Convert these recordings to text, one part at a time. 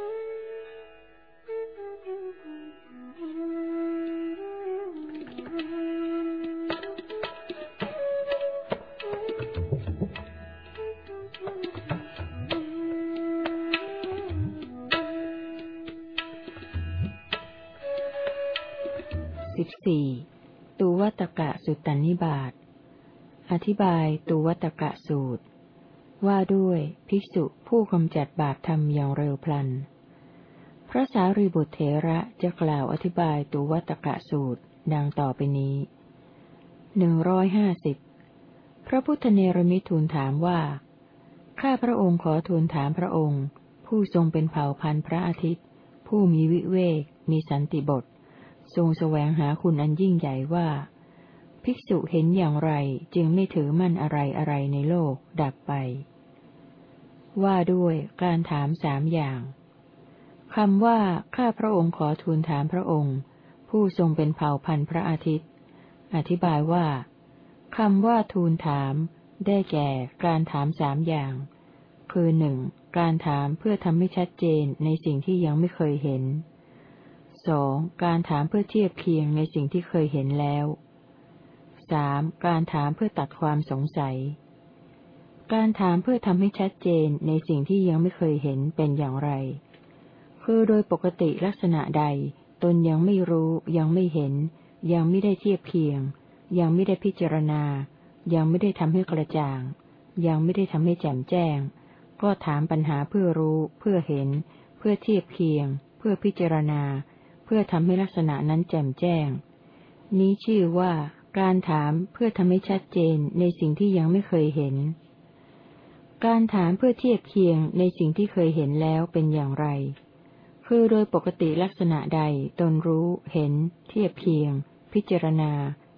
สิบสี่ตุวัตกะสุตตนนิบาต อธิบายตุวัตกะสูตร ว่าด้วยภิกษุผู้กำจัดบาปธรรมอย่างเร็วพลัน พระสารีบุตรเถระจะกล่าวอธิบายตุวัตกะสูตรดังต่อไปนี้หนึ่งร้อยห้าสิบพระพุทธเนรมิทูลถามว่า ข้าพระองค์ขอทูลถามพระองค์ ผู้ทรงเป็นเผ่าพันธุ์พระอาทิตย์ ผู้มีวิเวก มีสันติบท ทรงแสวงหาคุณอันยิ่งใหญ่ว่า ภิกษุเห็นอย่างไรจึงไม่ถือมั่นอะไรอะไรในโลกดับไป ว่าด้วยการถามสามอย่าง คำว่า ข้าพระองค์ขอทูลถามพระองค์ ผู้ทรงเป็นเผ่าพันธุ์พระอาทิตย์ อธิบายว่าคำว่าทูลถาม ได้แก่การถามสามอย่าง คือหนึ่งการถามเพื่อทำให้ชัดเจนในสิ่งที่ยังไม่เคยเห็นสองการถามเพื่อเทียบเคียงในสิ่งที่เคยเห็นแล้วสามการถามเพื่อตัดความสงสัย การถามเพื่อทำให้ชัดเจนในสิ่งที่ยังไม่เคยเห็นเป็นอย่างไร คือโดยปกติลักษณะใด ตนยังไม่รู้ ยังไม่เห็น ยังไม่ได้เทียบเคียง ยังไม่ได้พิจารณา ยังไม่ได้ทำให้กระจ่าง ยังไม่ได้ทำให้แจ่มแจ้ง ก็ถามปัญหาเพื่อรู้ เพื่อเห็น เพื่อเทียบเคียง เพื่อพิจารณา เพื่อทำให้ลักษณะนั้นแจ่มแจ้ง นี้ชื่อว่าการถามเพื่อทำให้ชัดเจนในสิ่งที่ยังไม่เคยเห็น การถามเพื่อเทียบเคียงในสิ่งที่เคยเห็นแล้วเป็นอย่างไร คือโดยปกติลักษณะใดตนรู้ เห็น เทียบเคียง พิจารณา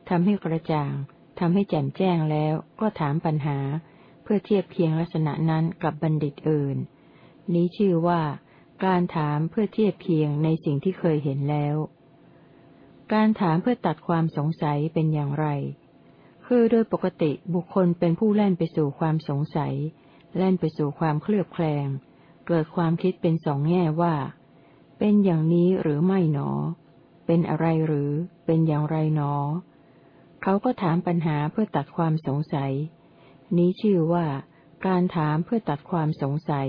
ทำให้กระจ่างทำให้แจ่มแจ้งแล้วก็ถามปัญหา เพื่อเทียบเคียงลักษณะนั้นกับบัณฑิตอื่น นี้ชื่อว่า การถามเพื่อเทียบเคียงในสิ่งที่เคยเห็นแล้ว การถามเพื่อตัดความสงสัยเป็นอย่างไร คือโดยปกติบุคคลเป็นผู้แล่นไปสู่ความสงสัย แล่นไปสู่ความเคลือบแคลง เกิดความคิดเป็นสองแง่ว่า เป็นอย่างนี้หรือไม่หนอ เป็นอะไรหรือ เป็นอย่างไรหนอ เขาก็ถามปัญหาเพื่อตัดความสงสัย นี้ชื่อว่า การถามเพื่อตัดความสงสัย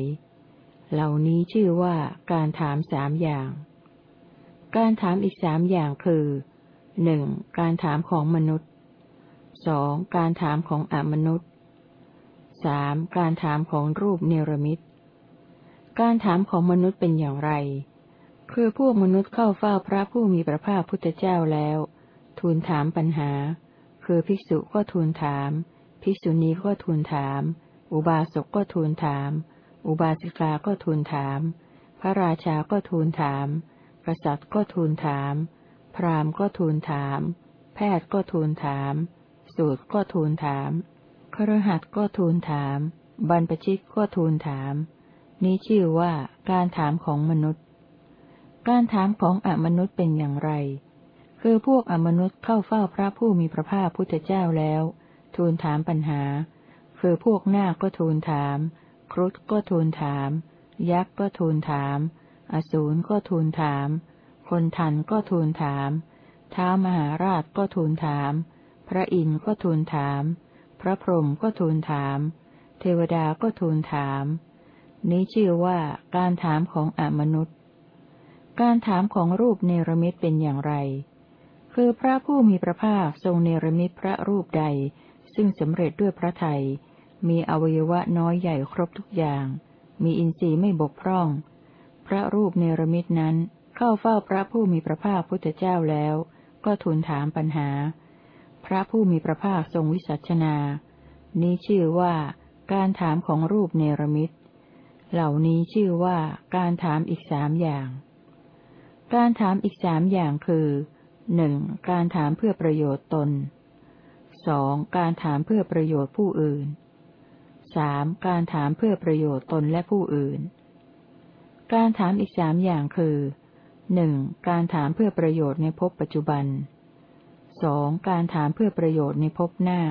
เหล่านี้ชื่อว่าการถามสามอย่าง การถามอีกสามอย่างคือหนึ่งการถามของมนุษย์สองการถามของอมนุษย์สามการถามของรูปเนรมิตการถามของมนุษย์เป็นอย่างไร คือพวกมนุษย์เข้าเฝ้าพระผู้มีพระภาคพุทธเจ้าแล้ว ทูลถามปัญหา คือภิกษุก็ทูลถาม ภิกษุณีก็ทูลถาม อุบาสกก็ทูลถาม อุบาสิกาก็ทูลถาม พระราชาก็ทูลถาม กษัตริย์ก็ทูลถาม พราหมณ์ก็ทูลถาม แพทย์ก็ทูลถาม สูตรก็ทูลถามครหัสก็ทูลถาม บรรพชิตก็ทูลถาม นี้ชื่อว่าการถามของมนุษย์ การถามของอมนุษย์เป็นอย่างไร คือพวกอมนุษย์เข้าเฝ้าพระผู้มีพระภาคพุทธเจ้าแล้ว ทูลถามปัญหา คือพวกนาคก็ทูลถาม ครุฑก็ทูลถาม ยักษ์ก็ทูลถาม อสูรก็ทูลถาม คนทันก็ทูลถาม ท้ามหาราชก็ทูลถาม พระอินทร์ก็ทูลถาม พระพรหมก็ทูลถาม เทวดาก็ทูลถาม นี้ชื่อว่าการถามของอมนุษย์ การถามของรูปเนรมิตเป็นอย่างไร คือพระผู้มีพระภาคทรงเนรมิตพระรูปใด ซึ่งสำเร็จด้วยพระไทยมีอวัยวะน้อยใหญ่ครบทุกอย่าง มีอินทรีย์ไม่บกพร่อง พระรูปเนรมิตนั้นเข้าเฝ้าพระผู้มีพระภาคพุทธเจ้าแล้ว ก็ทูลถามปัญหา พระผู้มีพระภาคทรงวิสัชนา นี้ชื่อว่าการถามของรูปเนรมิต เหล่านี้ชื่อว่าการถามอีกสามอย่าง การถามอีกสามอย่างคือหนึ่งการถามเพื่อประโยชน์ตนสองการถามเพื่อประโยชน์ผู้อื่นสามการถามเพื่อประโยชน์ตนและผู้อื่น การถามอีกสามอย่างคือหนึ่งการถามเพื่อประโยชน์ในภพปัจจุบันสองการถามเพื่อประโยชน์ในภพหน้า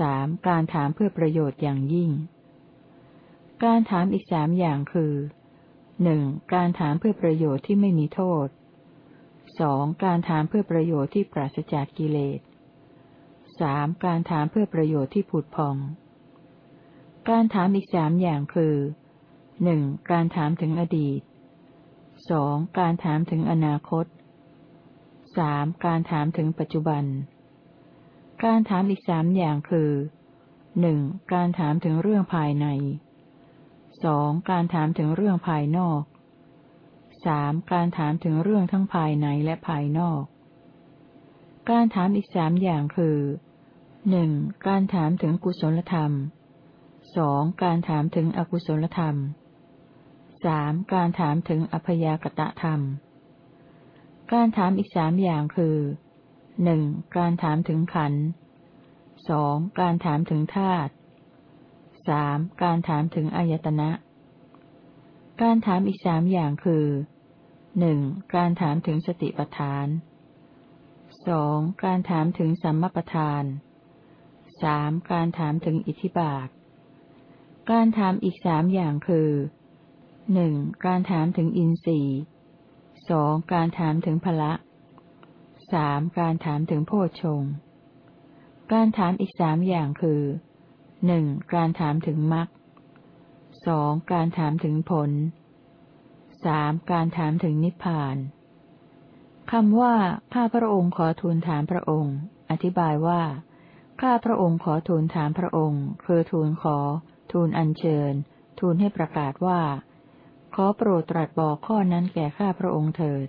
สามการถามเพื่อประโยชน์อย่างยิ่ง การถามอีกสามอย่างคือ หนึ่งการถามเพื่อประโยชน์ที่ไม่มีโทษสองการถามเพื่อประโยชน์ที่ปราศจากกิเลสสามการถามเพื่อประโยชน์ที่ผุดพอง การถามอีกสามอย่างคือหนึ่งการถามถึงอดีตสองการถามถึงอนาคตสามการถามถึงปัจจุบัน การถามอีกสามอย่างคือหนึ่งการถามถึงเรื่องภายใน สองการถามถึงเรื่องภายนอกสามการถามถึงเรื่องทั้งภายในและภายนอก การถามอีกสามอย่างคือหนึ่งการถามถึงกุศลธรรมสองการถามถึงอกุศลธรรมสามการถามถึงอพยากตะธรรม การถามอีกสามอย่างคือหนึ่งการถามถึงขันสองการถามถึงธาตุ สามการถามถึงอายตนะ การถามอีกสามอย่างคือหนึ่งการถามถึงสติปัฏฐานสองการถามถึงสัมมาปัฏฐานสามการถามถึงอิทธิบาท การถามอีกสามอย่างคือหนึ่งการถามถึงอินทรีย์สองการถามถึงพละสามการถามถึงโพชงการถามอีกสามอย่างคือ หนึ่งการถามถึงมรรคสองการถามถึงผลสามการถามถึงนิพพานคำว่า ข้าพระองค์ขอทูลถามพระองค์ อธิบายว่า ข้าพระองค์ขอทูลถามพระองค์ คือทูลขอ ทูลอัญเชิญ ทูลให้ประกาศว่า ขอโปรดตรัสบอกข้อนั้นแก่ข้าพระองค์เถิด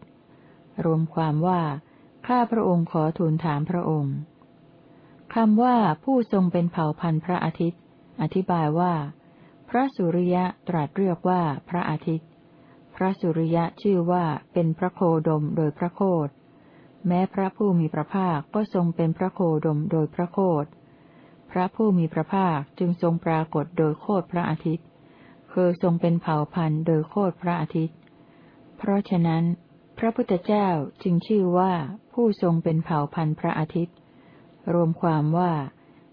รวมความว่า ข้าพระองค์ขอทูลถามพระองค์ คำว่าผู้ทรงเป็นเผ่าพันธุ์พระอาทิตย์ อธิบายว่า พระสุริยะตรัสเรียกว่าพระอาทิตย์ พระสุริยะชื่อว่าเป็นพระโคดมโดยพระโคดแม้พระผู้มีพระภาคก็ทรงเป็นพระโคดมโดยพระโคดพระผู้มีพระภาคจึงทรงปรากฏโดยโคดพระอาทิตย์ คือทรงเป็นเผ่าพันธุ์โดยโคดพระอาทิตย์ เพราะฉะนั้น พระพุทธเจ้าจึงชื่อว่าผู้ทรงเป็นเผ่าพันธุ์พระอาทิตย์ รวมความว่า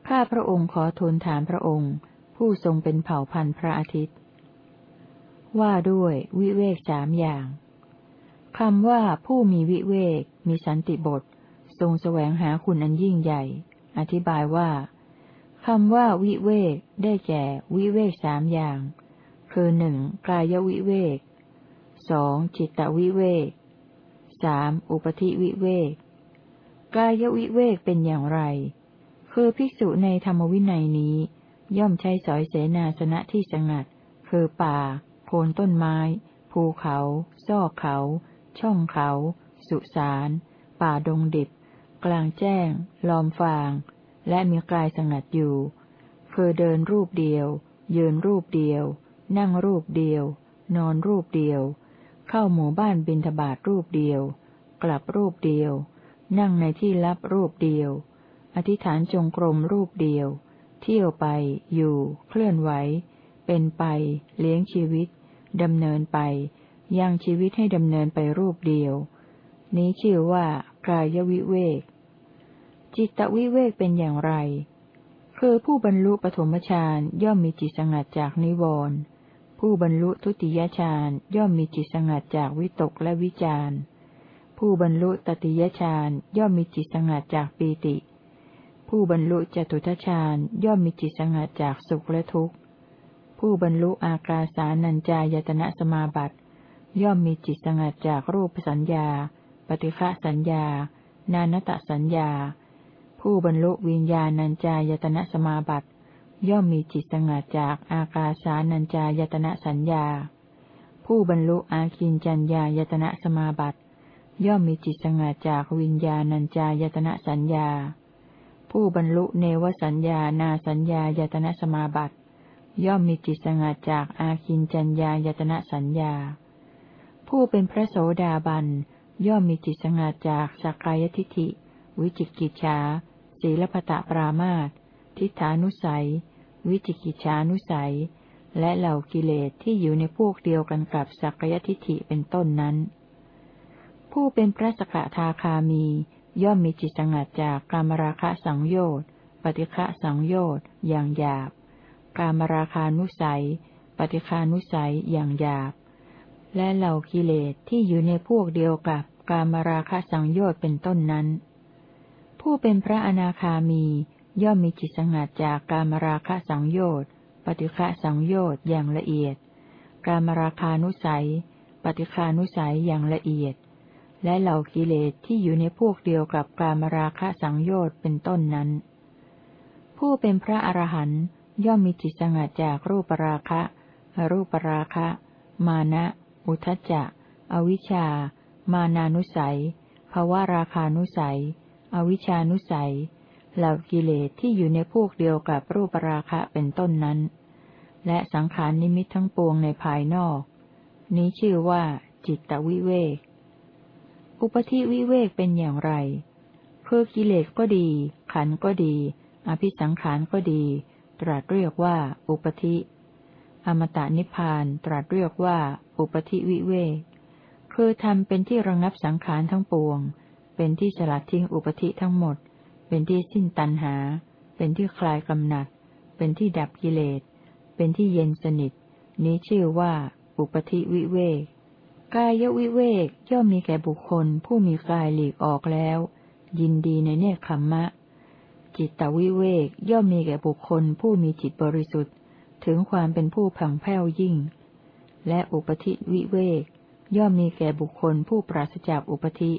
ข้าพระองค์ขอทูลถามพระองค์ ผู้ทรงเป็นเผ่าพันธุ์พระอาทิตย์ ว่าด้วยวิเวกสามอย่างคำว่าผู้มีวิเวก มีสันติบท ทรงแสวงหาคุณอันยิ่งใหญ่ อธิบายว่าคำว่าวิเวกได้แก่วิเวกสามอย่าง คือหนึ่งกายวิเวกสองจิตตวิเวกสามอุปธิวิเวก กายวิเวกเป็นอย่างไร คือภิกษุในธรรมวินัยนี้ ย่อมใช้สอยเสนาสนะที่สงัด คือป่า โคนต้นไม้ ภูเขา ซอกเขา ช่องเขา สุสาน ป่าดงดิบ กลางแจ้ง ลอมฟาง และมีกายสงัดอยู่ คือเดินรูปเดียว ยืนรูปเดียว นั่งรูปเดียว นอนรูปเดียว เข้าหมู่บ้านบินทบาทรูปเดียว กลับรูปเดียว นั่งในที่ลับรูปเดียว อธิษฐานจงกรมรูปเดียว เที่ยวไป อยู่ เคลื่อนไหว เป็นไป เลี้ยงชีวิตดำเนินไป ยังชีวิตให้ดำเนินไปรูปเดียว นี้ชื่อว่ากายวิเวก จิตวิเวกเป็นอย่างไร คือผู้บรรลุปฐมฌานย่อมมีจิตสงัดจากนิวรณ์ผู้บรรลุทุติยฌานย่อมมีจิตสงัดจากวิตกและวิจารณ์ ผู้บรรลุตติยฌานย่อมมีจิตสงัดจากปีติ ผู้บรรลุจตุทฌานย่อมมีจิตสงัดจากสุขและทุกข์ ผู้บรรลุอากาสานัญจายตนะสมาบัติย่อมมีจิตสงัดจากรูปสัญญา ปฏิฆะสัญญา นานตสัญญา ผู้บรรลุวิญญาณัญจายตนะสมาบัติย่อมมีจิตสงัดจากอากาสานัญจายตนะสัญญา ผู้บรรลุอาคินจัญญายตนะสมาบัติ ย่อมมีจิตสงัดจากวิญญาณัญจายตนะสัญญา ผู้บรรลุเนวสัญญานาสัญญายตนะสมาบัติ ย่อมมีจิตสงัดจากอาคินจัญญายตนะสัญญา ผู้เป็นพระโสดาบันย่อมมีจิตสงัดจากสักกายทิฏฐิ วิจิกิจฉาศีลพตะปรามาตทิฏฐานุสัย วิจิกิจฉานุสัย และเหล่ากิเลสที่อยู่ในพวกเดียวกันกับสักกายทิฏฐิเป็นต้นนั้น ผู้เป็นพระสกทาคามี ย่อมมีจิตสงัดจากกามราคะสังโยชน์ ปฏิฆะสังโยชน์อย่างหยาบ กามราคานุสัย ปฏิฆานุสัยอย่างหยาบ และเหล่ากิเลสที่อยู่ในพวกเดียวกับกามราคะสังโยชน์เป็นต้นนั้น ผู้เป็นพระอนาคามีย่อมมีจิตสงัดจากกามราคะสังโยชน์ ปฏิฆะสังโยชน์อย่างละเอียด กามราคานุสัย ปฏิคานุสัยอย่างละเอียด และเหล่ากิเลสที่อยู่ในพวกเดียวกับกามราคะสังโยชน์เป็นต้นนั้น ผู้เป็นพระอรหันต์ย่อมมีจิตสงัดจากรูปราคะอรูปราคะ มานะ อุทจจะ อวิชชา มานานุสัย ภวราคานุสัย อวิชานุสัย เหล่ากิเลสที่อยู่ในพวกเดียวกับรูปราคะเป็นต้นนั้น และสังขารนิมิตทั้งปวงในภายนอก นี้ชื่อว่าจิตตวิเวก อุปธิวิเวกเป็นอย่างไร คือกิเลสก็ดี ขันก็ดี อภิสังขารก็ดี ตรัสเรียกว่า อุปธิ อมตะนิพพานตรัสเรียกว่า อุปธิวิเวก คือทำเป็นที่ระงับสังขารทั้งปวง เป็นที่สลัดทิ้งอุปธิทั้งหมด เป็นที่สิ้นตัณหา เป็นที่คลายกำหนัด เป็นที่ดับกิเลส เป็นที่เย็นสนิท นี้ชื่อว่า อุปธิวิเวก กายวิเวกย่อมมีแก่บุคคล ผู้มีกายหลีกออกแล้ว ยินดีในเนคขมมะ จิตตวิเวกย่อมมีแก่บุคคล ผู้มีจิตบริสุทธิ์ ถึงความเป็นผู้ผังแผ้วยิ่ง และอุปธิวิเวกย่อมมีแก่บุคคล ผู้ปราศจากอุปธิ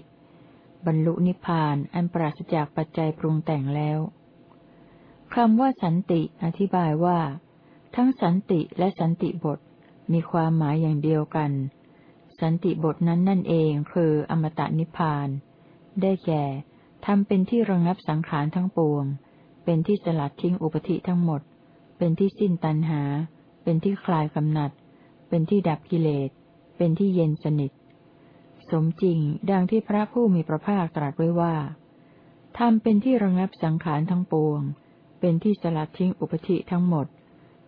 บรรลุนิพพานอันปราศจากปัจจัยปรุงแต่งแล้วคำว่าสันติอธิบายว่า ทั้งสันติและสันติบทมีความหมายอย่างเดียวกัน สันติบทนั้นนั่นเองคืออมตะนิพพาน ได้แก่ทำเป็นที่ระงับสังขารทั้งปวง เป็นที่สลัดทิ้งอุปธิทั้งหมด เป็นที่สิ้นตัณหา เป็นที่คลายกำหนัด เป็นที่ดับกิเลส เป็นที่เย็นสนิท สมจริงดังที่พระผู้มีพระภาคตรัสไว้ว่าทำเป็นที่ระงับสังขารทั้งปวง เป็นที่สลัดทิ้งอุปธิทั้งหมด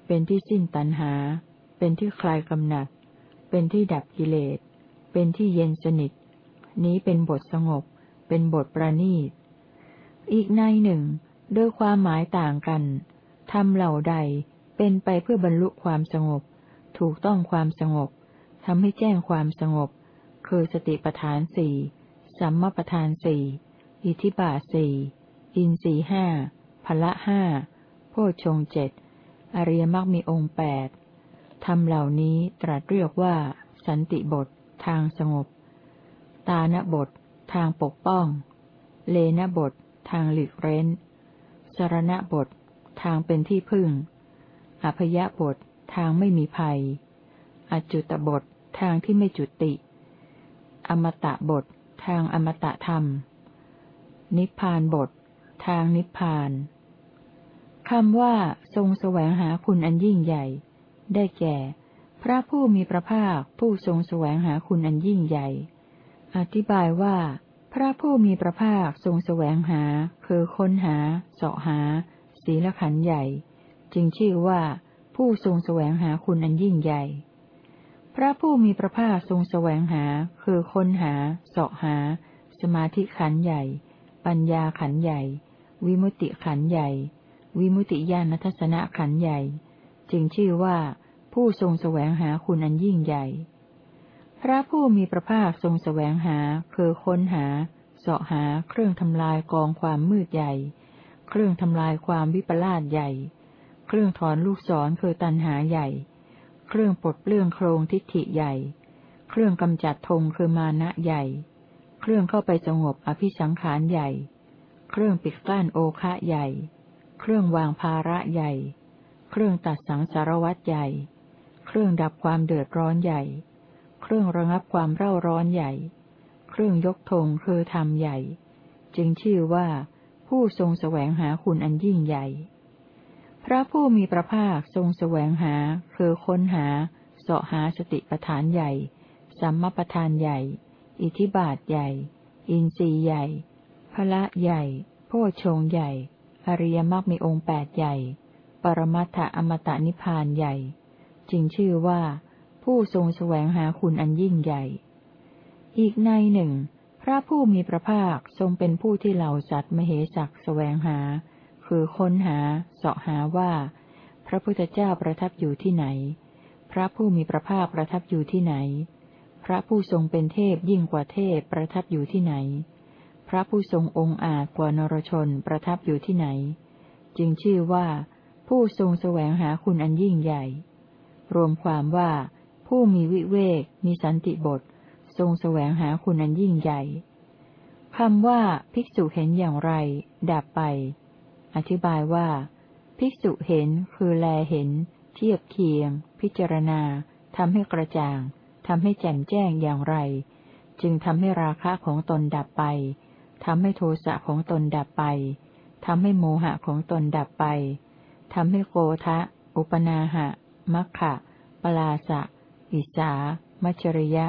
เป็นที่สิ้นตัณหา เป็นที่คลายกำหนัด เป็นที่ดับกิเลส เป็นที่เย็นสนิท นี้เป็นบทสงบ เป็นบทประณีต อีกในหนึ่งโดยความหมายต่างกันทำเหล่าใดเป็นไปเพื่อบรรลุความสงบ ถูกต้องความสงบทำให้แจ้งความสงบ คือสติปทานสี่สัมมาปทานสี่อิทิบาสี่อินสีห้าพละห้าโพชงเจ็ดอริยมรรคมีองค์แปด ทำเหล่านี้ตรัสเรียกว่า สันติบท ทางสงบ ตาณบท ทางปกป้อง เลนบท ทางหลีกเร้นสรณบท ทางเป็นที่พึ่ง อภยบท ทางไม่มีภัย อจุตบท ทางที่ไม่จุติ อมตะบท ทางอมตะธรรม นิพพานบท ทางนิพพานคำว่าทรงแสวงหาคุณอันยิ่งใหญ่ ได้แก่ พระผู้มีพระภาคผู้ทรงแสวงหาคุณอันยิ่งใหญ่ อธิบายว่า พระผู้มีพระภาคทรงแสวงหา คือค้นหา เสาะหา ศีลขันใหญ่ จึงชื่อว่า ผู้ทรงแสวงหาคุณอันยิ่งใหญ่ พระผู้มีพระภาคทรงแสวงหา คือค้นหา เสาะหา สมาธิขันใหญ่ ปัญญาขันใหญ่ วิมุติขันใหญ่ วิมุติญาณทัศนะขันใหญ่ จึงชื่อว่าผู้ทรงแสวงหาคุณอันยิ่งใหญ่ พระผู้มีพระภาคทรงแสวงหาคือค้นหาเสาะหาเครื่องทำลายกองความมืดใหญ่ เครื่องทำลายความวิปลาสใหญ่ เครื่องถอนลูกศรคือตันหาใหญ่ เครื่องปลดเปลื้องโครงทิฏฐิใหญ่ เครื่องกำจัดธงคือมานะใหญ่ เครื่องเข้าไปสงบอภิสังขารใหญ่ เครื่องปิดกั้นโอคะใหญ่ เครื่องวางภาระใหญ่ เครื่องตัดสังสารวัตใหญ่ เครื่องดับความเดือดร้อนใหญ่ เครื่องระงับความเร่าร้อนใหญ่ เครื่องยกธงคือธรรมใหญ่ จึงชื่อว่าผู้ทรงแสวงหาคุณอันยิ่งใหญ่ พระผู้มีพระภาคทรงแสวงหาคือค้นหาเสาะหาสติปทานใหญ่ สัมมาปทานใหญ่ อิทิบาทใหญ่ อินทรีย์ใหญ่พละใหญ่ โพชงใหญ่ อริยมรรคมีองค์แปดใหญ่ รมัตถอมตะนิพพานใหญ่ จึงชื่อว่า ผู้ทรงแสวงหาคุณอันยิ่งใหญ่ อีกในหนึ่ง พระผู้มีพระภาคทรงเป็นผู้ที่เหล่าสัตว์มเหสักแสวงหา คือค้นหา เสาะหาว่า พระพุทธเจ้าประทับอยู่ที่ไหน พระผู้มีพระภาคประทับอยู่ที่ไหน พระผู้ทรงเป็นเทพยิ่งกว่าเทพประทับอยู่ที่ไหน พระผู้ทรงองค์อาจกว่านรชนประทับอยู่ที่ไหน จึงชื่อว่า ผู้ทรงแสวงหาคุณอันยิ่งใหญ่ รวมความว่า ผู้มีวิเวก มีสันติบท ทรงแสวงหาคุณอันยิ่งใหญ่คำว่าภิกษุเห็นอย่างไร ดับไป อธิบายว่า ภิกษุเห็นคือแลเห็น เทียบเคียง พิจารณาทำให้กระจ่างทำให้แจ่มแจ้งอย่างไร จึงทำให้ราคะของตนดับไปทำให้โทสะของตนดับไปทำให้โมหะของตนดับไป ทำให้โกทะ อุปนาหะ มัคคะปลาสะ อิสา มัชริยะ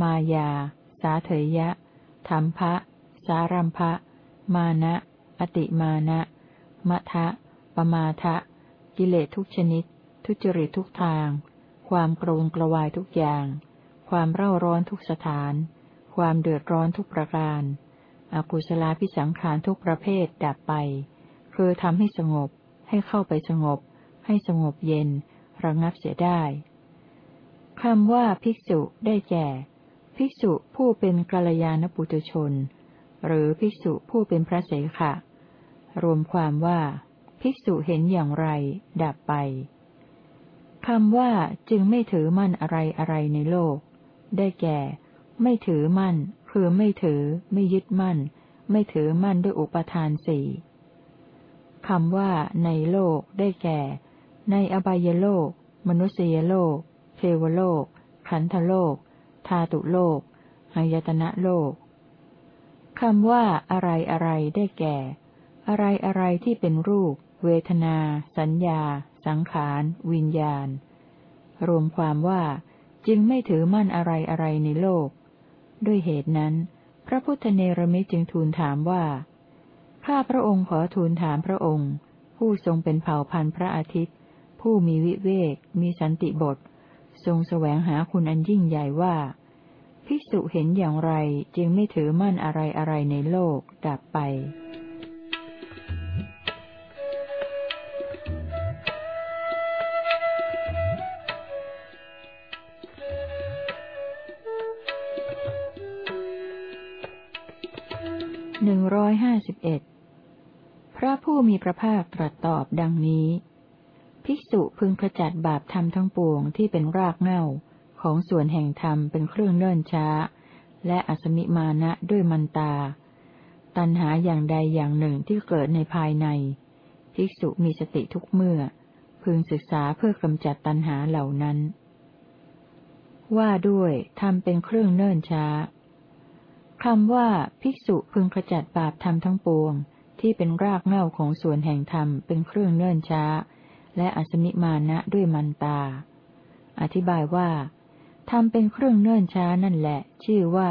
มายา สาเถยะธรรมภะสารัมภะ มานะ อติมานะมะทะปมาทะ กิเลสทุกชนิด ทุจริตทุกทาง ความโกรงกระวายทุกอย่าง ความเร่าร้อนทุกสถาน ความเดือดร้อนทุกประการอากุศลาพิสังขารทุกประเภทดับไป คือทำให้สงบ ให้เข้าไปสงบ ให้สงบเย็น ระงับเสียได้คำว่าภิกษุได้แก่ ภิกษุผู้เป็นกัลยาณปุตุชน หรือภิกษุผู้เป็นพระเสขะ รวมความว่า ภิกษุเห็นอย่างไร ดับไปคำว่าจึงไม่ถือมั่นอะไรอะไรในโลก ได้แก่ ไม่ถือมั่น คือไม่ถือ ไม่ยึดมั่น ไม่ถือมั่นด้วยอุปทานสี่ คำว่าในโลกได้แก่ ในอบายโลก มนุษยโลก เทวโลก ขันธโลก ธาตุโลกหายตนะโลกคำว่าอะไรอะไรได้แก่ อะไรอะไรที่เป็นรูป เวทนา สัญญา สังขาร วิญญาณ รวมความว่าจึงไม่ถือมั่นอะไรอะไรในโลก ด้วยเหตุนั้น พระพุทธเนรมิตจึงทูลถามว่า ข้าพระองค์ขอทูลถามพระองค์ ผู้ทรงเป็นเผ่าพันธุ์พระอาทิตย์ ผู้มีวิเวก มีสันติบท ทรงแสวงหาคุณอันยิ่งใหญ่ว่า ภิกษุเห็นอย่างไรจึงไม่ถือมั่นอะไรอะไรในโลกดับไป ผู้มีพระภาคตรัสตอบดังนี้ ภิกษุพึงขจัดบาปธรรมทั้งปวงที่เป็นรากเง้าของส่วนแห่งธรรมเป็นเครื่องเนิ่นช้า และอสมิมานะด้วยมันตา ตัณหาอย่างใดอย่างหนึ่งที่เกิดในภายใน ภิกษุมีสติทุกเมื่อ พึงศึกษาเพื่อกำจัดตัณหาเหล่านั้น ว่าด้วยทำเป็นเครื่องเนิ่นช้าคำว่าภิกษุพึงขจัดบาปธรรมทั้งปวง ที่เป็นรากเหง้าของส่วนแห่งธรรมเป็นเครื่องเนิ่นช้า และอสมิมานะด้วยมันตา อธิบายว่าธรรมเป็นเครื่องเนื่นช้านั่นแหละ ชื่อว่า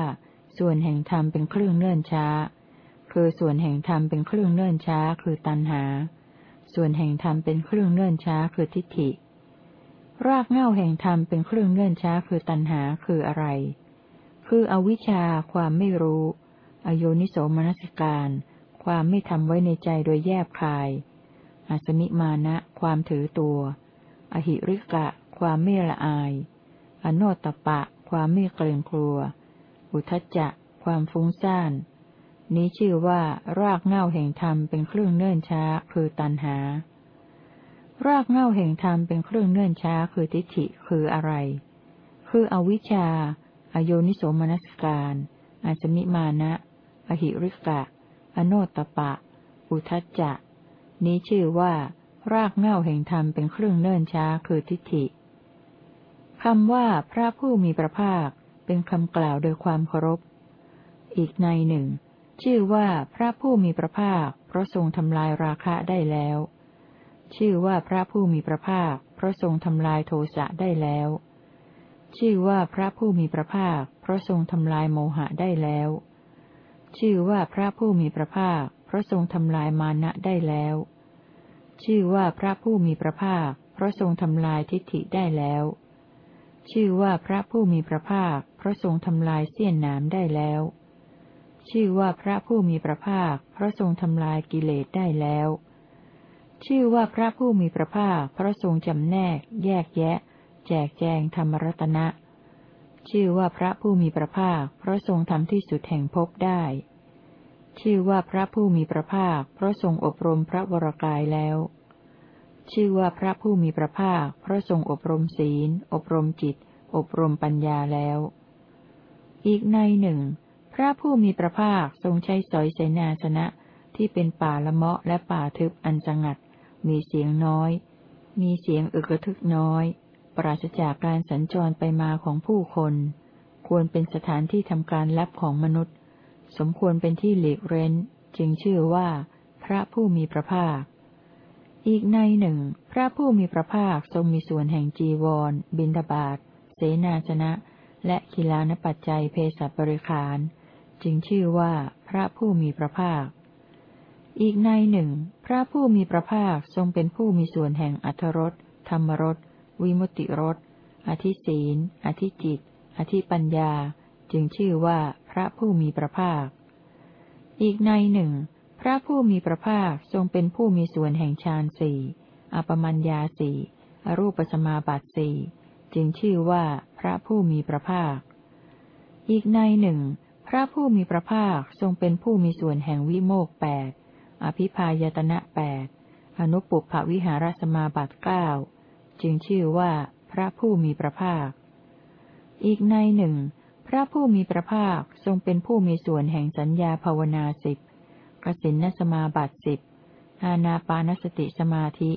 ส่วนแห่งธรรมเป็นเครื่องเนื่นช้า คือส่วนแห่งธรรมเป็นเครื่องเนื่นช้าคือตัณหา ส่วนแห่งธรรมเป็นเครื่องเนื่นช้าคือทิฏฐิ รากเหง้าแห่งธรรมเป็นเครื่องเนื่นช้าคือตัณหาคืออะไร คืออวิชชาความไม่รู้ อโยนิโสมนสิการ ความไม่ทำไว้ในใจโดยแยบคาย อสมิมานะ ความถือตัว อหิริกะ ความไม่ละอาย อโนตปะ ความไม่เกรงกลัว อุทจจะ ความฟุ้งซ่าน นี้ชื่อว่ารากเง่าแห่งธรรมเป็นเครื่องเนื่นช้าคือตันหา รากเง่าแห่งธรรมเป็นเครื่องเนื่นช้าคือทิฏฐิคืออะไร คืออวิชชา อโยนิโสมนสการอาจมิมานะ อหิริกะ อโนตปะ อุทจจะ นี้ชื่อว่า รากเง่าแห่งธรรมเป็นเครื่องเนื่นช้าคือทิฏฐิคำว่าพระผู้มีพระภาคเป็นคำกล่าวโดยความเคารพ อีกในหนึ่ง ชื่อว่าพระผู้มีพระภาคเพราะทรงทำลายราคะได้แล้ว ชื่อว่าพระผู้มีพระภาคเพราะทรงทำลายโทสะได้แล้ว ชื่อว่าพระผู้มีพระภาคเพราะทรงทำลายโมหะได้แล้ว ชื่อว่าพระผู้มีพระภาคเพราะทรงทำลายมานะได้แล้ว ชื่อว่าพระผู้มีพระภาคเพราะทรงทำลายทิฏฐิได้แล้ว ชื่อว่าพระผู้มีพระภาคเพราะทรงทำลายเสี้ยนน้ำได้แล้ว ชื่อว่าพระผู้มีพระภาคเพราะทรงทำลายกิเลสได้แล้ว ชื่อว่าพระผู้มีพระภาคเพราะทรงจำแนก แยกแยะ แจกแจงธรรมรัตนะ ชื่อว่าพระผู้มีพระภาค เพราะทรงทำที่สุดแห่งภพได้ ชื่อว่าพระผู้มีพระภาค เพราะทรงอบรมพระวรกายแล้ว ชื่อว่าพระผู้มีพระภาค เพราะทรงอบรมศีล อบรมจิต อบรมปัญญาแล้ว อีกในหนึ่ง พระผู้มีพระภาคทรงใช้สอยเสนาสนะที่เป็นป่าละเมาะและป่าทึบอันสงัด มีเสียงน้อย มีเสียงอึกระทึกน้อย ปราศจากการสัญจรไปมาของผู้คน ควรเป็นสถานที่ทำการลับของมนุษย์ สมควรเป็นที่หลีกเร้น จึงชื่อว่า พระผู้มีพระภาค อีกในหนึ่ง พระผู้มีพระภาคทรงมีส่วนแห่งจีวร บินทบาทเสนาสนะ และกิลานปัจจัยเพศบริขาร จึงชื่อว่าพระผู้มีพระภาคอีกในหนึ่ง พระผู้มีพระภาคทรงเป็นผู้มีส่วนแห่งอัทรสธรรมรส วิมุติรส อธิศีลอธิจิต อธิปัญญา จึงชื่อว่าพระผู้มีพระภาค อีกในหนึ่ง พระผู้มีพระภาคทรงเป็นผู้มีส่วนแห่งฌานสี่อปมัญญาสี่อรูปสมาบัติสี่จึงชื่อว่าพระผู้มีพระภาค อีกในหนึ่ง พระผู้มีพระภาคทรงเป็นผู้มีส่วนแห่งวิโมกแปดอภิพายตนะแปดอนุปุพวิหารสมาบัติเก้า จึงชื่อว่าพระผู้มีพระภาค อีกในหนึ่ง พระผู้มีพระภาคทรงเป็นผู้มีส่วนแห่งสัญญาภาวนาสิบกสินสมาบัติสิบอาณาปานสติสมาธิ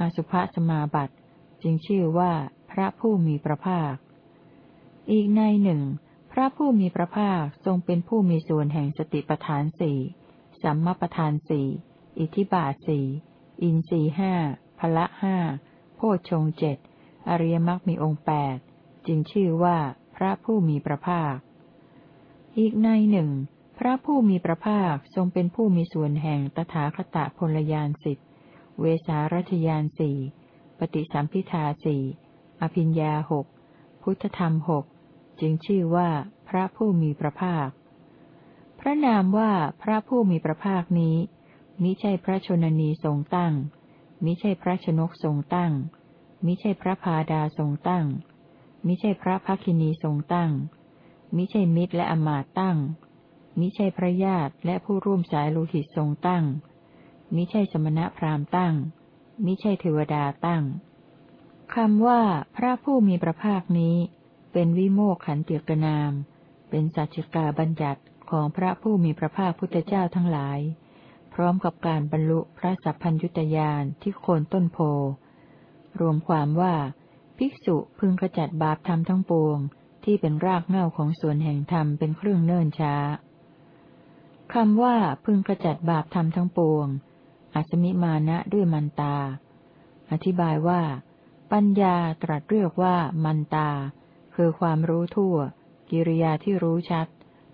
อสุภสมาบัติ จึงชื่อว่าพระผู้มีพระภาค อีกในหนึ่ง พระผู้มีพระภาคทรงเป็นผู้มีส่วนแห่งสติปทานสี่สัมมาประธานสี่อิทิบาทสี่อินสีห้าพละห้า โพชงเจ็ดอริยมรรคมีองค์แปดจึงชื่อว่าพระผู้มีพระภาค อีกในหนึ่ง พระผู้มีพระภาคทรงเป็นผู้มีส่วนแห่งตถาคตพลยานสิบเวสารัชยานสี่ปฏิสัมพิทาสี่อภิญญาหกพุทธธรรมหกจึงชื่อว่าพระผู้มีพระภาค พระนามว่าพระผู้มีพระภาคนี้มิใช่พระชนนีทรงตั้ง มิใช่พระชนกทรงตั้ง มิใช่พระพาดาทรงตั้ง มิใช่พระภักินีทรงตั้ง มิใช่มิตรและอมาตตั้ง มิใช่พระญาติและผู้ร่วมสายโลหิตทรงตั้ง มิใช่สมณะพราหมณ์ตั้ง มิใช่เทวดาตั้งคำว่าพระผู้มีพระภาคนี้ เป็นวิโมกขันเตียกนาม เป็นสัจจกาบัญญัติของพระผู้มีพระภาคพุทธเจ้าทั้งหลาย ร้อมกับการบรรลุพระสัพพัญยุตยานที่โคนต้นโพ รวมความว่า ภิกษุพึงขจัดบาปธรรมทั้งปวง ที่เป็นรากเหง้าของส่วนแห่งธรรมเป็นเครื่องเนิ่นช้าคำว่าพึงขจัดบาปธรรมทั้งปวง อัศมิมานะด้วยมันตา อธิบายว่า ปัญญาตรัสเรียกว่ามันตา คือความรู้ทั่ว กิริยาที่รู้ชัด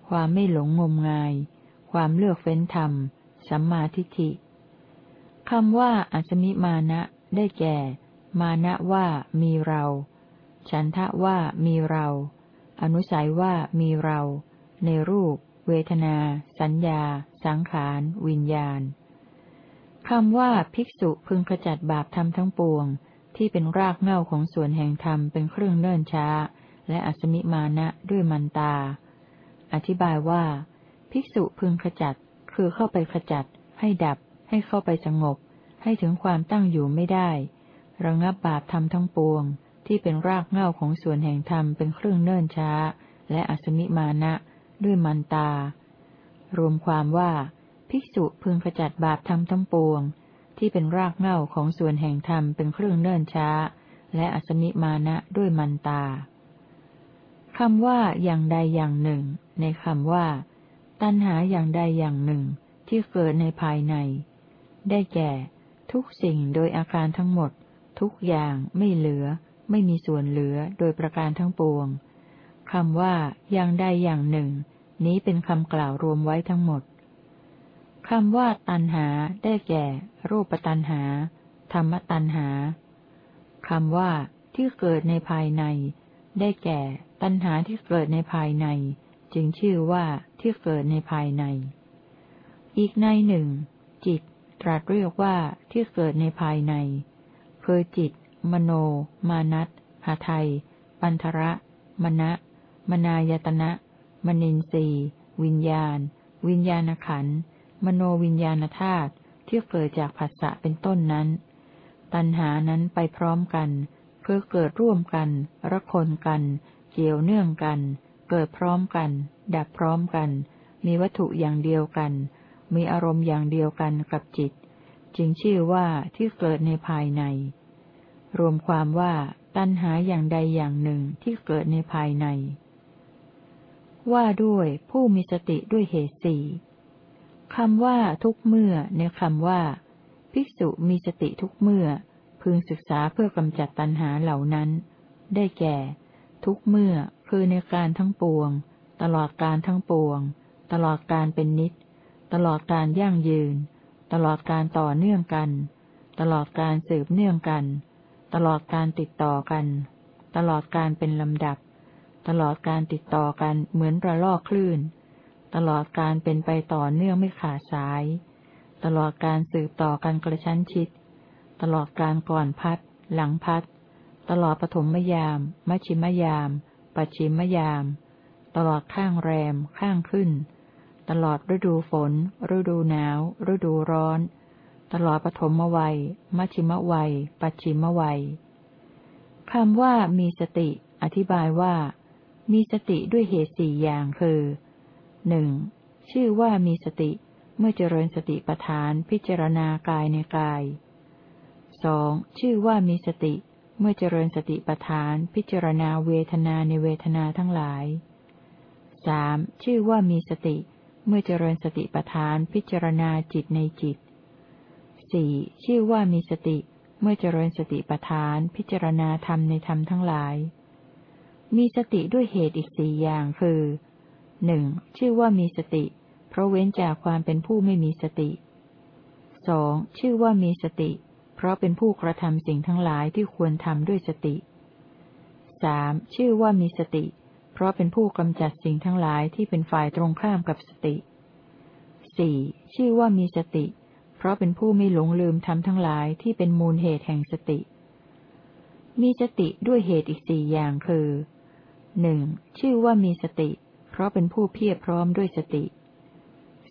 ความไม่หลงงมงาย ความเลือกเฟ้นธรรม สัมมาทิฏฐิคำว่าอัศมิมานะ ได้แก่ มานะว่ามีเรา ฉันทะว่ามีเรา อนุสัยว่ามีเรา ในรูป เวทนา สัญญา สังขาร วิญญาณคำว่าภิกษุพึงขจัดบาปธรรมทั้งปวง ที่เป็นรากเหง้าของส่วนแห่งธรรมเป็นเครื่องเนิ่นช้า และอัศมิมานะด้วยมันตา อธิบายว่า ภิกษุพึงขจัด คือเข้าไปขจัด ให้ดับ ให้เข้าไปสงบ ให้ถึงความตั้งอยู่ไม่ได้ ระงับบาปธรรมทั้งปวง ที่เป็นรากเหง้าของส่วนแห่งธรรมเป็นเครื่องเนิ่นช้า และอสมิมานะ ด้วยมันตา รวมความว่า ภิกษุพึงขจัดบาปธรรมทั้งปวง ที่เป็นรากเหง้าของส่วนแห่งธรรมเป็นเครื่องเนิ่นช้า และอสมิมานะด้วยมันตาคำว่าอย่างใดอย่างหนึ่ง ในคำว่า ตัณหาอย่างใดอย่างหนึ่งที่เกิดในภายใน ได้แก่ ทุกสิ่งโดยอาการทั้งหมด ทุกอย่างไม่เหลือ ไม่มีส่วนเหลือโดยประการทั้งปวงคำว่า อย่างใดอย่างหนึ่ง นี้เป็นคำกล่าวรวมไว้ทั้งหมดคำว่า ตัณหา ได้แก่ รูปตัณหา ธรรมตัณหาคำว่า ที่เกิดในภายใน ได้แก่ ตัณหาที่เกิดในภายใน จึงชื่อว่า ที่เกิดในภายใน อีกในหนึ่ง จิตตรัสเรียกว่าที่เกิดในภายใน คือจิต มโน มานัตหาไทย ปันทระ มณะ มนายตนะ มนินทรีวิญญาณ วิญญาณขัน มโนวิญญาณธาตุที่เกิดจากผัสสะเป็นต้นนั้น ตัณหานั้นไปพร้อมกันเพื่อเกิดร่วมกัน ระคนกัน เกี่ยวเนื่องกัน เกิดพร้อมกัน ดับพร้อมกัน มีวัตถุอย่างเดียวกัน มีอารมณ์อย่างเดียวกันกับจิต จึงชื่อว่าที่เกิดในภายใน รวมความว่าตัณหาอย่างใดอย่างหนึ่งที่เกิดในภายใน ว่าด้วยผู้มีสติด้วยเหตุสี่คำว่าทุกเมื่อในคำว่า ภิกษุมีสติทุกเมื่อ พึงศึกษาเพื่อกำจัดตัณหาเหล่านั้น ได้แก่ ทุกเมื่อคือในการทั้งปวง ตลอดการทั้งปวง ตลอดการเป็นนิดตลอดการยั่งยืน ตลอดการต่อเนื่องกัน ตลอดการสืบเนื่องกัน ตลอดการติดต่อกัน ตลอดการเป็นลำดับ ตลอดการติดต่อกันเหมือนระลอกคลื่น ตลอดการเป็นไปต่อเนื่องไม่ขาดสาย ตลอดการสืบต่อกันกระชั้นชิด ตลอดการก่อนพัด หลังพัด ตลอดปฐมยามมชิมยาม ปัจฉิมยาม ตลอดข้างแรม ข้างขึ้น ตลอดฤดูฝน ฤดูหนาว ฤดูร้อน ตลอดปฐมวัยมชิมวัย ปัจฉิมวัยคำว่ามีสติ อธิบายว่า มีสติด้วยเหตุสี่อย่างคือหนึ่งชื่อว่ามีสติเมื่อเจริญสติปัฏฐานพิจารณากายในกายสองชื่อว่ามีสติ เมื่อเจริญสติปัฏฐานพิจารณาเวทนาในเวทนาทั้งหลาย สามชื่อว่ามีสติ เมื่อเจริญสติปัฏฐานพิจารณาจิตในจิตสี่ชื่อว่ามีสติ เมื่อเจริญสติปัฏฐานพิจารณาธรรมในธรรมทั้งหลาย มีสติด้วยเหตุอีกสี่อย่างคือหนึ่งชื่อว่ามีสติ เพราะเว้นจากความเป็นผู้ไม่มีสติสองชื่อว่ามีสติ เพราะเป็นผู้กระทำสิ่งทั้งหลายที่ควรทำด้วยสติสามชื่อว่ามีสติเพราะเป็นผู้กำจัดสิ่งทั้งหลายที่เป็นฝ่ายตรงข้ามกับสติสี่ชื่อว่ามีสติ เพราะเป็นผู้ไม่หลงลืมทำทั้งหลายที่เป็นมูลเหตุแห่งสติ มีสติด้วยเหตุอีกสี่อย่างคือหนึ่งชื่อว่ามีสติ เพราะเป็นผู้เพียรพร้อมด้วยสติ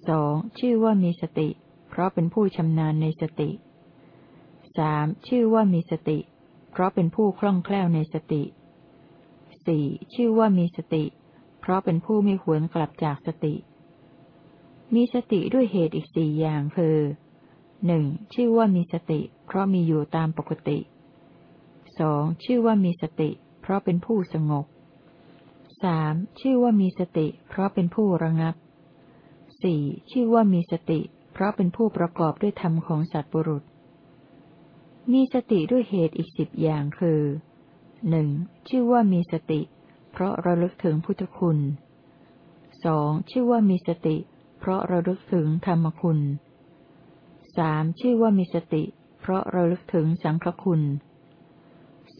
สองชื่อว่ามีสติ เพราะเป็นผู้ชำนาญในสติสามชื่อว่ามีสติ เพราะเป็นผู้คล่องแคล่วในสติ สี่ชื่อว่ามีสติ เพราะเป็นผู้ไม่หวนกลับจากสติ มีสติด้วยเหตุอีกสี่อย่างคือหนึ่งชื่อว่ามีสติ เพราะมีอยู่ตามปกติสองชื่อว่ามีสติ เพราะเป็นผู้สงบสามชื่อว่ามีสติ เพราะเป็นผู้ระงับสี่ชื่อว่ามีสติ เพราะเป็นผู้ประกอบด้วยธรรมของสัตว์บุรุษ มีสติด้วยเหตุอีกสิบอย่างคือ หนึ่งชื่อว่ามีสติ เพราะระลึกถึงพุทธคุณสองชื่อว่ามีสติ เพราะระลึกถึงธรรมคุณสามชื่อว่ามีสติ เพราะระลึกถึงสังฆคุณ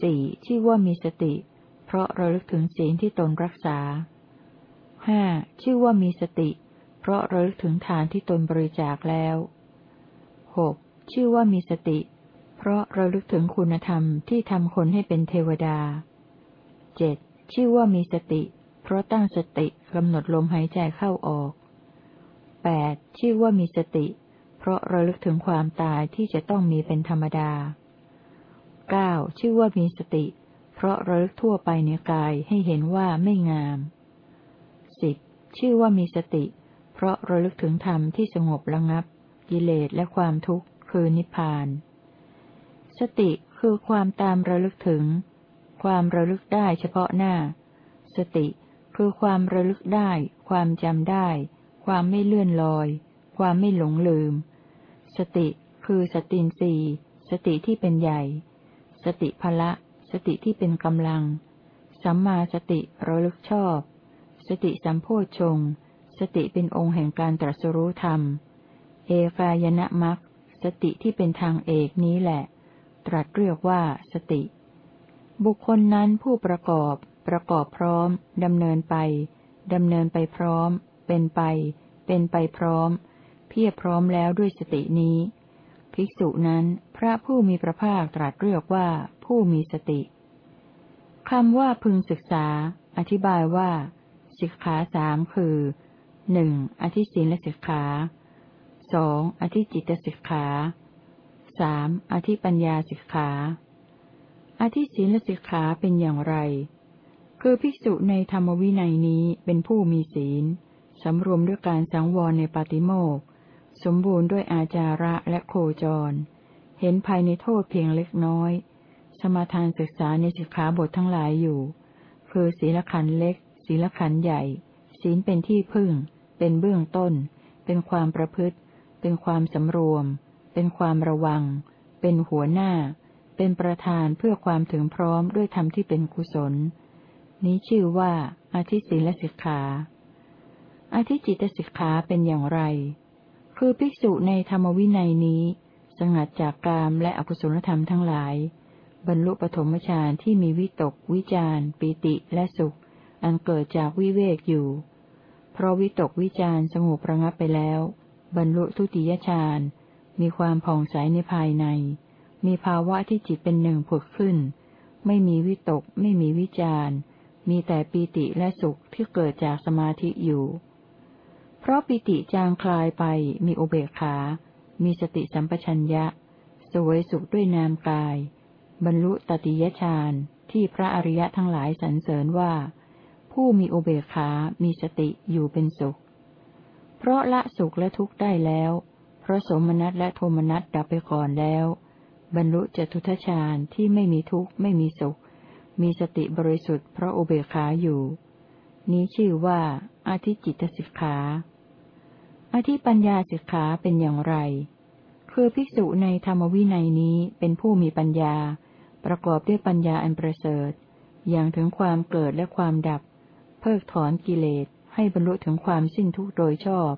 สี่ชื่อว่ามีสติ เพราะระลึกถึงศีลที่ตนรักษาห้าชื่อว่ามีสติ เพราะระลึกถึงทานที่ตนบริจาคแล้วหกชื่อว่ามีสติเเพราะระลึกถึงคุณธรรมที่ทำคนให้เป็นเทวดาเจ็ดชื่อว่ามีสติ เพราะตั้งสติกำหนดลมหายใจเข้าออกแปดชื่อว่ามีสติ เพราะระลึกถึงความตายที่จะต้องมีเป็นธรรมดาเก้าชื่อว่ามีสติ เพราะระลึกทั่วไปในกายให้เห็นว่าไม่งามสิบชื่อว่ามีสติ เพราะระลึกถึงธรรมที่สงบระงับ กิเลสและความทุกข์คือนิพพาน สติคือความตามระลึกถึง ความระลึกได้เฉพาะหน้า สติคือความระลึกได้ ความจำได้ ความไม่เลื่อนลอย ความไม่หลงลืม สติคือสตินสีสติที่เป็นใหญ่ สติภละ สติที่เป็นกำลัง สัมมาสติระลึกชอบ สติสัมโพชงสติเป็นองค์แห่งการตรัสรู้ธรรม เอกายนะมัคสติที่เป็นทางเอกนี้แหละ ตรัสเรียกว่าสติ บุคคลนั้นผู้ประกอบ ประกอบพร้อมดำเนินไปดำเนินไปพร้อม เป็นไป เป็นไปพร้อม เพียรพร้อมแล้วด้วยสตินี้ ภิกษุนั้นพระผู้มีพระภาคตรัสเรียกว่าผู้มีสติคำว่าพึงศึกษา อธิบายว่าสิกขาสามคือหนึ่งอธิศีลสิกขาสองอธิจิตสิกขา สามอธิปัญญาสิกขา อธิศีลสิกขาเป็นอย่างไร คือภิกษุในธรรมวินัยนี้เป็นผู้มีศีล สำรวมด้วยการสังวรในปาติโมกสมบูรณ์ด้วยอาจาระและโคจร เห็นภายในโทษเพียงเล็กน้อย สมาทานศึกษาในสิกขาบททั้งหลายอยู่ คือศีลขันเล็ก ศีลขันใหญ่ ศีลเป็นที่พึ่ง เป็นเบื้องต้น เป็นความประพฤติ เป็นความสำรวม เป็นความระวัง เป็นหัวหน้า เป็นประธานเพื่อความถึงพร้อมด้วยธรรมที่เป็นกุศล นี้ชื่อว่าอาทิศีลสิกขา อธิจิตสิกขาเป็นอย่างไร คือภิกษุในธรรมวินัยนี้ สงัดจากกามและอกุศลธรรมทั้งหลาย บรรลุปฐมฌานที่มีวิตก วิจารปิติและสุข อันเกิดจากวิเวกอยู่ เพราะวิตกวิจารสงบระงับไปแล้ว บรรลุทุติยฌาน มีความผ่องใสในภายใน มีภาวะที่จิตเป็นหนึ่งผุดขึ้น ไม่มีวิตก ไม่มีวิจารมีแต่ปีติและสุขที่เกิดจากสมาธิอยู่ เพราะปิติจางคลายไป มีอุเบกขา มีสติสัมปชัญญะ สวยสุขด้วยนามกาย บรรลุตติยฌานที่พระอริยะทั้งหลายสรรเสริญว่า ผู้มีอุเบกขา มีสติอยู่เป็นสุข เพราะละสุขและทุกข์ได้แล้ว พราะสมนัตและโทมนัตดับไปก่อนแล้ว บรรลุจตุทชาญที่ไม่มีทุกข์ไม่มีสุข มีสติบริสุทธิ์เพราะอุเบกขาอยู่ นี้ชื่อว่าอาทิจิตสิกขาอธิปัญญาสิกขาเป็นอย่างไร คือภิกษุในธรรมวินัยนี้เป็นผู้มีปัญญา ประกอบด้วยปัญญาอันประเสริฐ อย่างถึงความเกิดและความดับ เพิกถอนกิเลสให้บรรลุถึงความสิ้นทุกข์โดยชอบ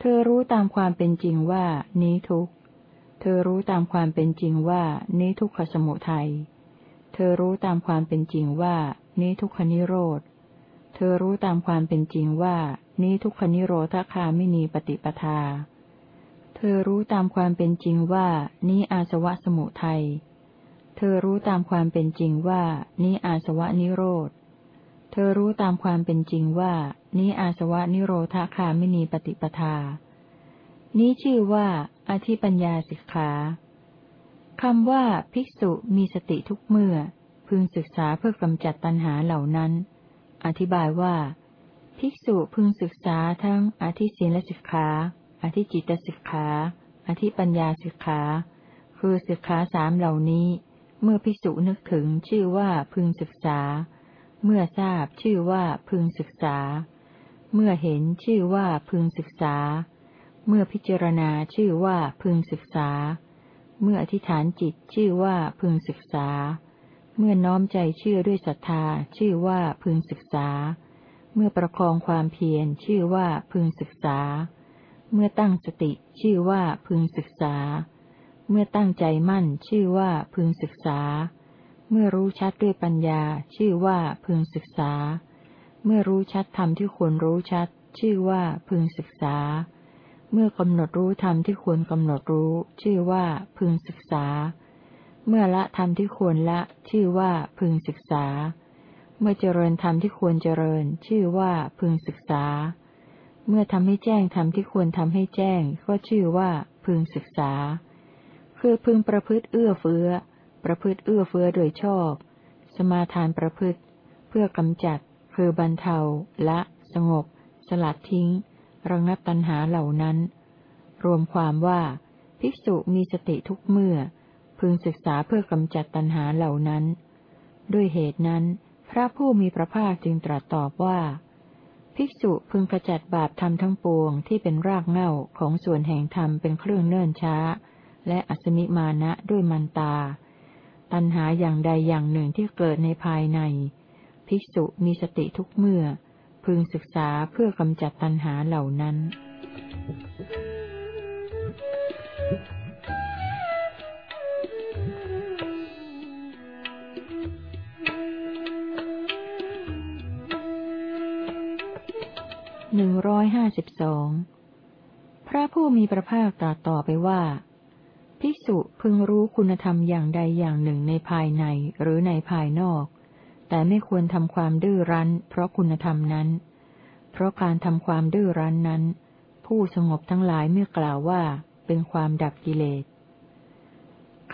เธอรู้ตามความเป็นจริงว่านี้ทุกเธอรู้ตามความเป็นจริงว่านี้ทุกขสมุทัย เธอรู้ตามความเป็นจริงว่านี้ทุกขนิโรธ เธอรู้ตามความเป็นจริงว่านี้ทุกขนิโรธคาไม่มีปฏิปทา เธอรู้ตามความเป็นจริงว่านี้อาสวะสมุทัย เธอรู้ตามความเป็นจริงว่านี้อาสวะนิโรธ เธอรู้ตามความเป็นจริงว่า นี้อาสวะนิโรธคาไม่มีปฏิปทา นี้ชื่อว่า อธิปัญญาสิกขาคำว่าภิกษุมีสติทุกเมื่อ พึงศึกษาเพื่อกำจัดตัณหาเหล่านั้น อธิบายว่า ภิกษุพึงศึกษาทั้งอธิศีลสิกขาอธิจิตสิกขาอธิปัญญาสิกขา คือสิกขาสามเหล่านี้ เมื่อภิกษุนึกถึงชื่อว่าพึงศึกษา เมื่อทราบชื่อว่าพึงศึกษา เมื่อเห็นชื่อว่าพึงศึกษา เมื่อพิจารณาชื่อว่าพึงศึกษา เมื่ออธิษฐานจิตชื่อว่าพึงศึกษา เมื่อน้อมใจเชื่อด้วยศรัทธาชื่อว่าพึงศึกษา เมื่อประคองความเพียรชื่อว่าพึงศึกษา เมื่อตั้งสติชื่อว่าพึงศึกษา เมื่อตั้งใจมั่นชื่อว่าพึงศึกษา เมื่อรู้ชัดด้วยปัญญา ชื่อว่าพึงศึกษา เมื่อรู้ชัดธรรมที่ควรรู้ชัด ชื่อว่าพึงศึกษา เมื่อกำหนดรู้ธรรมที่ควรกำหนดรู้ ชื่อว่าพึงศึกษา เมื่อละธรรมที่ควรละ ชื่อว่าพึงศึกษา เมื่อเจริญธรรมที่ควรเจริญ ชื่อว่าพึงศึกษา เมื่อทำให้แจ้งธรรมที่ควรทำให้แจ้ง ก็ชื่อว่าพึงศึกษา คือพึงประพฤติเอื้อเฟื้อ ประพฤติเอื้อเฟื้อโดยชอบ สมาทานประพฤติ เพื่อกำจัด คือบรรเทา ละ สงบ สลัดทิ้ง ระงับตัณหาเหล่านั้น รวมความว่า ภิกษุมีสติทุกเมื่อ พึงศึกษาเพื่อกำจัดตัณหาเหล่านั้น ด้วยเหตุนั้น พระผู้มีพระภาคจึงตรัสตอบว่า ภิกษุพึงกระจัดบาปธรรมทั้งปวงที่เป็นรากเหง้าของส่วนแห่งธรรมเป็นเครื่องเนิ่นช้า และอสมิมานะด้วยมันตา ตัณหาอย่างใดอย่างหนึ่งที่เกิดในภายใน ภิกษุมีสติทุกเมื่อ พึงศึกษาเพื่อกำจัดตัณหาเหล่านั้น หนึ่งร้อยห้าสิบสอง พระผู้มีพระภาคตรัสต่อไปว่า ภิกษุพึงรู้คุณธรรมอย่างใดอย่างหนึ่งในภายในหรือในภายนอก แต่ไม่ควรทำความดื้อรั้น เพราะคุณธรรมนั้น เพราะการทำความดื้อรั้นนั้น ผู้สงบทั้งหลายไม่กล่าวว่าเป็นความดับกิเลส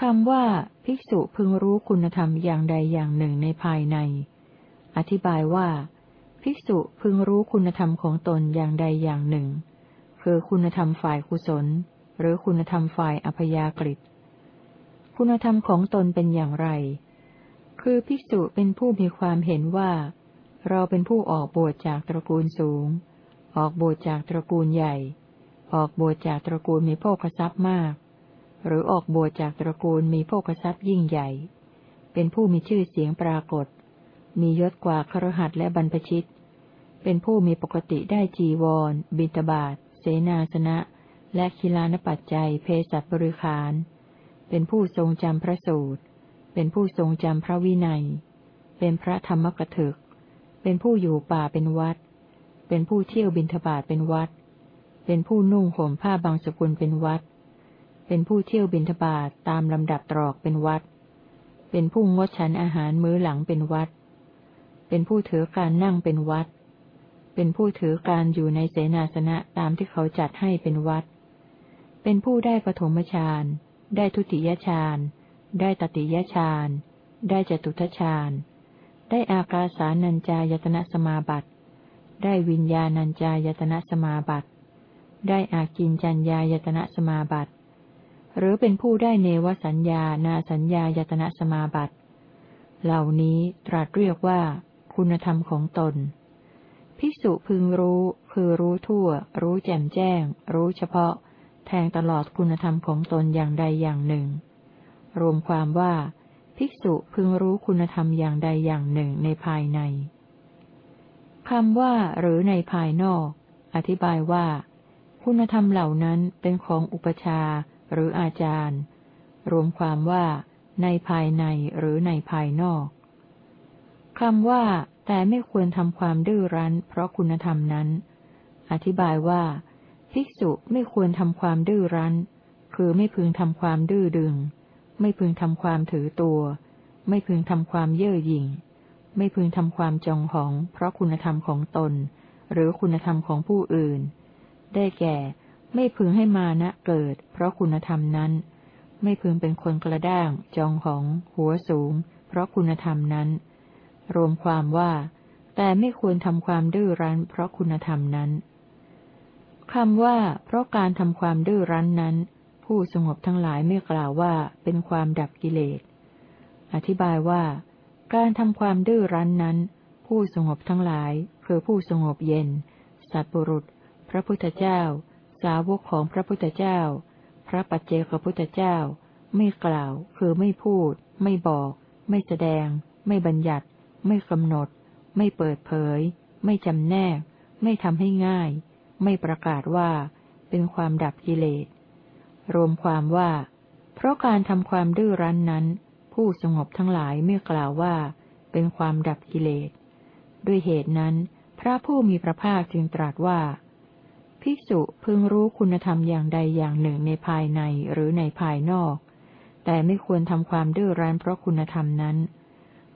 คำว่า ภิกษุพึงรู้คุณธรรมอย่างใดอย่างหนึ่งในภายใน อธิบายว่า ภิกษุพึงรู้คุณธรรมของตนอย่างใดอย่างหนึ่ง คือคุณธรรมฝ่ายกุศล หรือคุณธรรมฝ่ายอภยากฤิคุณธรรมของตนเป็นอย่างไร คือภิกษุเป็นผู้มีความเห็นว่า เราเป็นผู้ออกบวชจากตระกูลสูง ออกบวชจากตระกูลใหญ่ ออกบวชจากตระกูลมีโภคทรัพย์มาก หรือออกบวชจากตระกูลมีโภคทรัพย์ยิ่งใหญ่ เป็นผู้มีชื่อเสียงปรากฏ มียศกว่าครหัสและบรรพชิต เป็นผู้มีปกติได้จีวร บิณฑบาต เสนาสนะ และคิลานปัจจัยเพศัตบริขาร เป็นผู้ทรงจำพระสูตร เป็นผู้ทรงจำพระวินัย เป็นพระธรรมกถึก เป็นผู้อยู่ป่าเป็นวัด เป็นผู้เที่ยวบิณฑบาตเป็นวัด เป็นผู้นุ่งห่มผ้าบางสกุลเป็นวัด เป็นผู้เที่ยวบินทบาทตามลำดับตรอกเป็นวัด เป็นผู้งดฉันอาหารมื้อหลังเป็นวัด เป็นผู้ถือการนั่งเป็นวัด เป็นผู้ถือการอยู่ในเสนาสนะตามที่เขาจัดให้เป็นวัด เป็นผู้ได้ปฐมฌาน ได้ทุติยฌาน ได้ตติยฌาน ได้จตุทฌาน ได้อากาสานัญจายตนะสมาบัติ ได้วิญญาณัญจายตนะสมาบัติ ได้อากินจัญญายตนะสมาบัติ หรือเป็นผู้ได้เนวสัญญานาสัญญายตนะสมาบัติ เหล่านี้ตรัสเรียกว่า คุณธรรมของตน ภิกษุพึงรู้ คือรู้ทั่ว รู้แจ่มแจ้ง รู้เฉพาะ แทงตลอดคุณธรรมของตนอย่างใดอย่างหนึ่ง รวมความว่า ภิกษุพึงรู้คุณธรรมอย่างใดอย่างหนึ่งในภายในคำว่าหรือในภายนอก อธิบายว่า คุณธรรมเหล่านั้นเป็นของอุปชาหรืออาจารย์ รวมความว่า ในภายในหรือในภายนอกคำว่า แต่ไม่ควรทำความดื้อรั้น เพราะคุณธรรมนั้น อธิบายว่า ภิกษุไม่ควรทำความดื้อรั้น คือไม่พึงทำความดื้อดึง ไม่พึงทำความถือตัว ไม่พึงทำความเย่อหยิ่ง ไม่พึงทำความจองหอง เพราะคุณธรรมของตน หรือคุณธรรมของผู้อื่น ได้แก่ ไม่พึงให้มานะเกิด เพราะคุณธรรมนั้น ไม่พึงเป็นคนกระด้าง จองหอง หัวสูง เพราะคุณธรรมนั้น รวมความว่า แต่ไม่ควรทำความดื้อรั้น เพราะคุณธรรมนั้น คำว่าเพราะการทำความดื้อรั้นนั้น ผู้สงบทั้งหลายไม่กล่าวว่าเป็นความดับกิเลส อธิบายว่า การทำความดื้อรั้นนั้น ผู้สงบทั้งหลายคือผู้สงบเย็น สัตบุรุษ พระพุทธเจ้า สาวกของพระพุทธเจ้า พระปัจเจกพุทธเจ้า ไม่กล่าว คือไม่พูด ไม่บอก ไม่แสดง ไม่บัญญัติ ไม่กำหนด ไม่เปิดเผย ไม่จำแนก ไม่ทำให้ง่าย ไม่ประกาศว่า เป็นความดับกิเลส รวมความว่า เพราะการทำความดื้อรั้นนั้น ผู้สงบทั้งหลายไม่กล่าวว่า เป็นความดับกิเลส ด้วยเหตุนั้น พระผู้มีพระภาคจึงตรัสว่า ภิกษุพึงรู้คุณธรรมอย่างใดอย่างหนึ่งในภายในหรือในภายนอก แต่ไม่ควรทำความดื้อรั้นเพราะคุณธรรมนั้น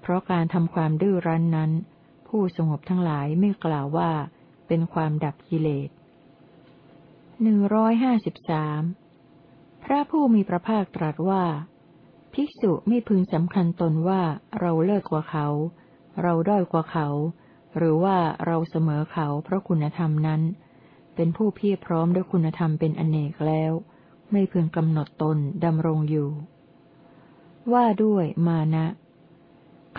เพราะการทำความดื้อรั้นนั้น ผู้สงบทั้งหลายไม่กล่าวว่า เป็นความดับกิเลสหนึ่งร้อยห้าสิบสามพระผู้มีพระภาคตรัสว่า ภิกษุไม่พึงสำคัญตนว่าเราเลิศกว่าเขา เราด้อยกว่าเขา หรือว่าเราเสมอเขาเพราะคุณธรรมนั้น เป็นผู้เพียรพร้อมด้วยคุณธรรมเป็นอเนกแล้ว ไม่พึงกำหนดตนดำรงอยู่ ว่าด้วยมานะ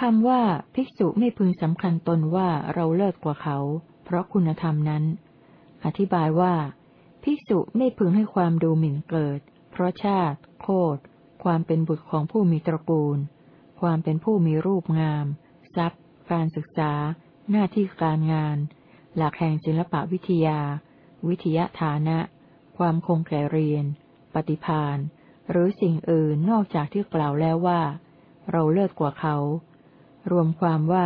คำว่าภิกษุไม่พึงสำคัญตนว่าเราเลิศกว่าเขา เพราะคุณธรรมนั้น อธิบายว่า ภิกษุไม่พึงให้ความดูหมิ่นเกิด เพราะชาติ โคดความเป็นบุตรของผู้มีตระกูล ความเป็นผู้มีรูปงาม ทรัพย์ การศึกษา หน้าที่การงาน หลักแห่งศิลปวิทยา วิทยาฐานะ ความคงแก่เรียน ปฏิพานหรือสิ่งอื่นนอกจากที่กล่าวแล้วว่า เราเลิศกว่าเขา รวมความว่า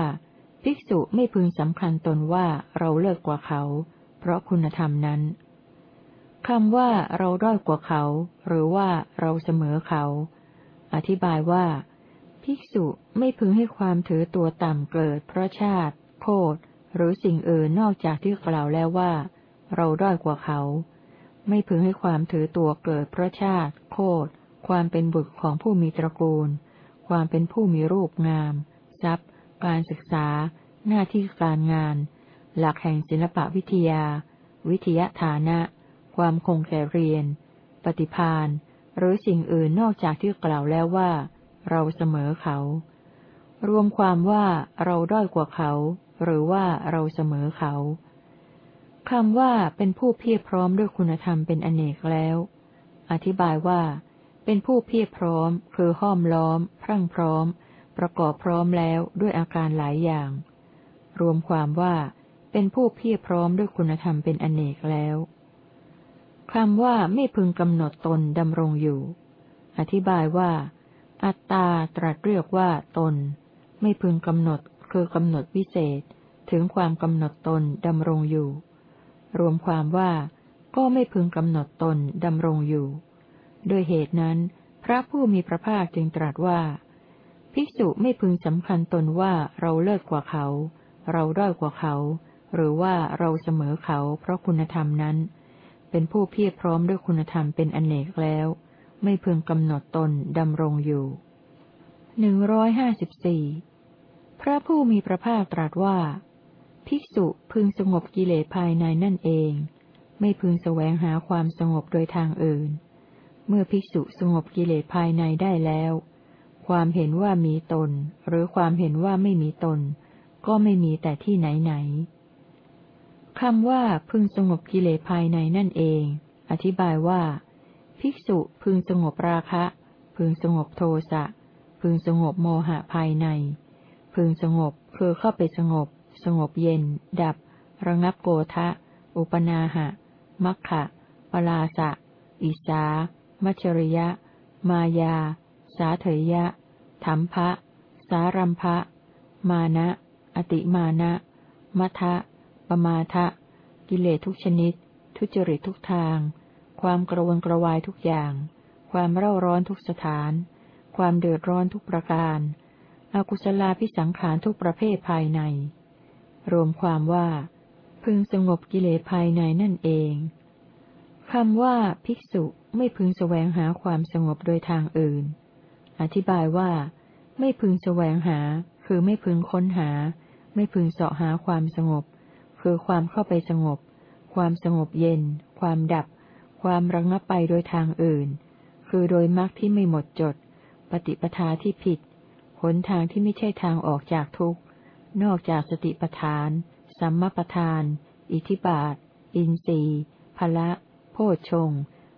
ภิกษุไม่พึงสำคัญตนว่าเราเลิศกว่าเขา เพราะคุณธรรมนั้นคำว่าเราด้อยกว่าเขา หรือว่าเราเสมอเขา อธิบายว่า ภิกษุไม่พึงให้ความถือตัวต่ำเกิด เพราะชาติ โคดหรือสิ่งอื่นนอกจากที่กล่าวแล้วว่า เราด้อยกว่าเขา ไม่พึงให้ความถือตัวเกิด เพราะชาติ โคดความเป็นบุตรของผู้มีตระกูล ความเป็นผู้มีรูปงาม ทรัพย์ การศึกษา หน้าที่การงาน หลักแห่งศิลปวิทยา วิทยาฐานะ ความคงแก่เรียน ปฏิพานหรือสิ่งอื่นนอกจากที่กล่าวแล้วว่า เราเสมอเขา รวมความว่าเราด้อยกว่าเขา หรือว่าเราเสมอเขาคำว่าเป็นผู้เพียรพร้อมด้วยคุณธรรมเป็นอเนกแล้ว อธิบายว่า เป็นผู้เพียรพร้อม คือห้อมล้อม พรั่งพร้อม ประกอบพร้อมแล้วด้วยอาการหลายอย่าง รวมความว่าเป็นผู้เพียรพร้อมด้วยคุณธรรมเป็นอเนกแล้วคำว่าไม่พึงกำหนดตนดำรงอยู่ อธิบายว่า อัตตาตรัสเรียกว่าตน ไม่พึงกำหนดคือกำหนดวิเศษ ถึงความกำหนดตนดำรงอยู่ รวมความว่า ก็ไม่พึงกำหนดตนดำรงอยู่ ด้วยเหตุนั้น พระผู้มีพระภาคจึงตรัสว่า ภิกษุไม่พึงสำคัญตนว่าเราเลิศกว่าเขา เราด้อยกว่าเขา หรือว่าเราเสมอเขาเพราะคุณธรรมนั้น เป็นผู้เพียรพร้อมด้วยคุณธรรมเป็นอนเนกแล้ว ไม่พึงกำหนดตนดำรงอยู่หนึ่งร้อยห้าสิบสี่พระผู้มีพระภาคตรัสว่า ภิกษุพึงสงบกิเลสภายในนั่นเอง ไม่พึงแสวงหาความสงบโดยทางอื่น เมื่อภิกษุสงบกิเลสภายในได้แล้ว ความเห็นว่ามีตน หรือความเห็นว่าไม่มีตน ก็ไม่มีแต่ที่ไหนไหนคำว่าพึงสงบกิเลสภายในนั่นเอง อธิบายว่า ภิกษุพึงสงบราคะ พึงสงบโทสะ พึงสงบโมหะภายใน พึงสงบคือเข้าไปสงบ สงบเย็น ดับ ระงับโกทะ อุปนาหะ มัคคะปลาสะ อิสา มัจริยะ มายา สาเถยะธรรมภะสารัมภะ มานะ อติมานะมัทะปมาทะ กิเลสทุกชนิด ทุจริตทุกทาง ความกระวนกระวายทุกอย่าง ความเร่าร้อนทุกสถาน ความเดือดร้อนทุกประการ อากุศลาพิสังขารทุกประเภทภายใน รวมความว่า พึงสงบกิเลสภายในนั่นเองคำว่า ภิกษุไม่พึงแสวงหาความสงบโดยทางอื่น อธิบายว่า ไม่พึงแสวงหา คือไม่พึงค้นหา ไม่พึงเสาะหาความสงบ คือความเข้าไปสงบ ความสงบเย็น ความดับ ความระงับไปโดยทางอื่น คือโดยมรรคที่ไม่หมดจด ปฏิปทาที่ผิด หนทางที่ไม่ใช่ทางออกจากทุกข์ นอกจากสติปทาน สัมมาปทาน อิทิบาท อินทรีย์พละ โพชง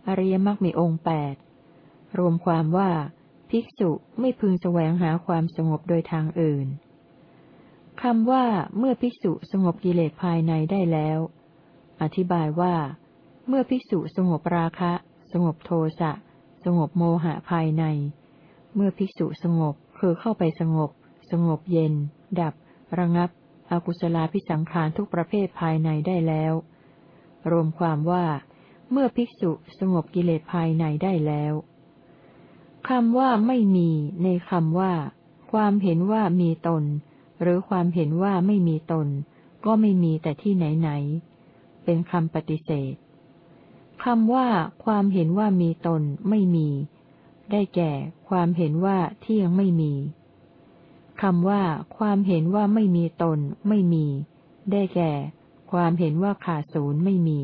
อริยมรรคมีองค์แปด รวมความว่า ภิกษุไม่พึงแสวงหาความสงบโดยทางอื่นคำว่าเมื่อภิกษุสงบกิเลสภายในได้แล้ว อธิบายว่า เมื่อภิกษุสงบราคะ สงบโทสะ สงบโมหะภายใน เมื่อภิกษุสงบคือเข้าไปสงบ สงบเย็น ดับ ระงับ อกุศลาพิสังขารทุกประเภทภายในได้แล้ว รวมความว่า เมื่อภิกษุสงบกิเลสภายในได้แล้ว คำว่าไม่มีในคำว่า ความเห็นว่ามีตน หรือความเห็นว่าไม่มีตน ก็ไม่มีแต่ที่ไหนไหน เป็นคำปฏิเสธคำว่า ความเห็นว่ามีตนไม่มี ได้แก่ ความเห็นว่าเที่ยงไม่มีคำว่า ความเห็นว่าไม่มีตน ไม่มี ได้แก่ ความเห็นว่าขาดศูนย์ไม่มี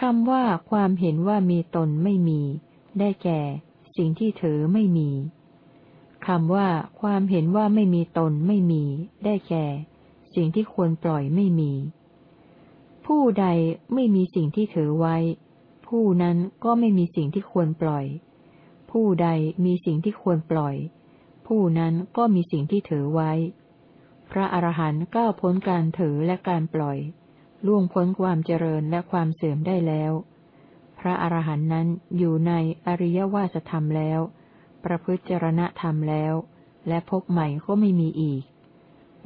คำว่า ความเห็นว่ามีตนไม่มี ได้แก่ สิ่งที่ถือไม่มีคำว่าความเห็นว่าไม่มีตนไม่มี ได้แก่ สิ่งที่ควรปล่อยไม่มี ผู้ใดไม่มีสิ่งที่ถือไว้ ผู้นั้นก็ไม่มีสิ่งที่ควรปล่อย ผู้ใดมีสิ่งที่ควรปล่อย ผู้นั้นก็มีสิ่งที่ถือไว้ พระอรหันต์ก้าวพ้นการถือและการปล่อย ล่วงพ้นความเจริญและความเสื่อมได้แล้ว พระอรหันต์นั้นอยู่ในอริยวาสธรรมแล้ว ประพฤติจรณธรรมแล้ว และพบใหม่ก็ไม่มีอีก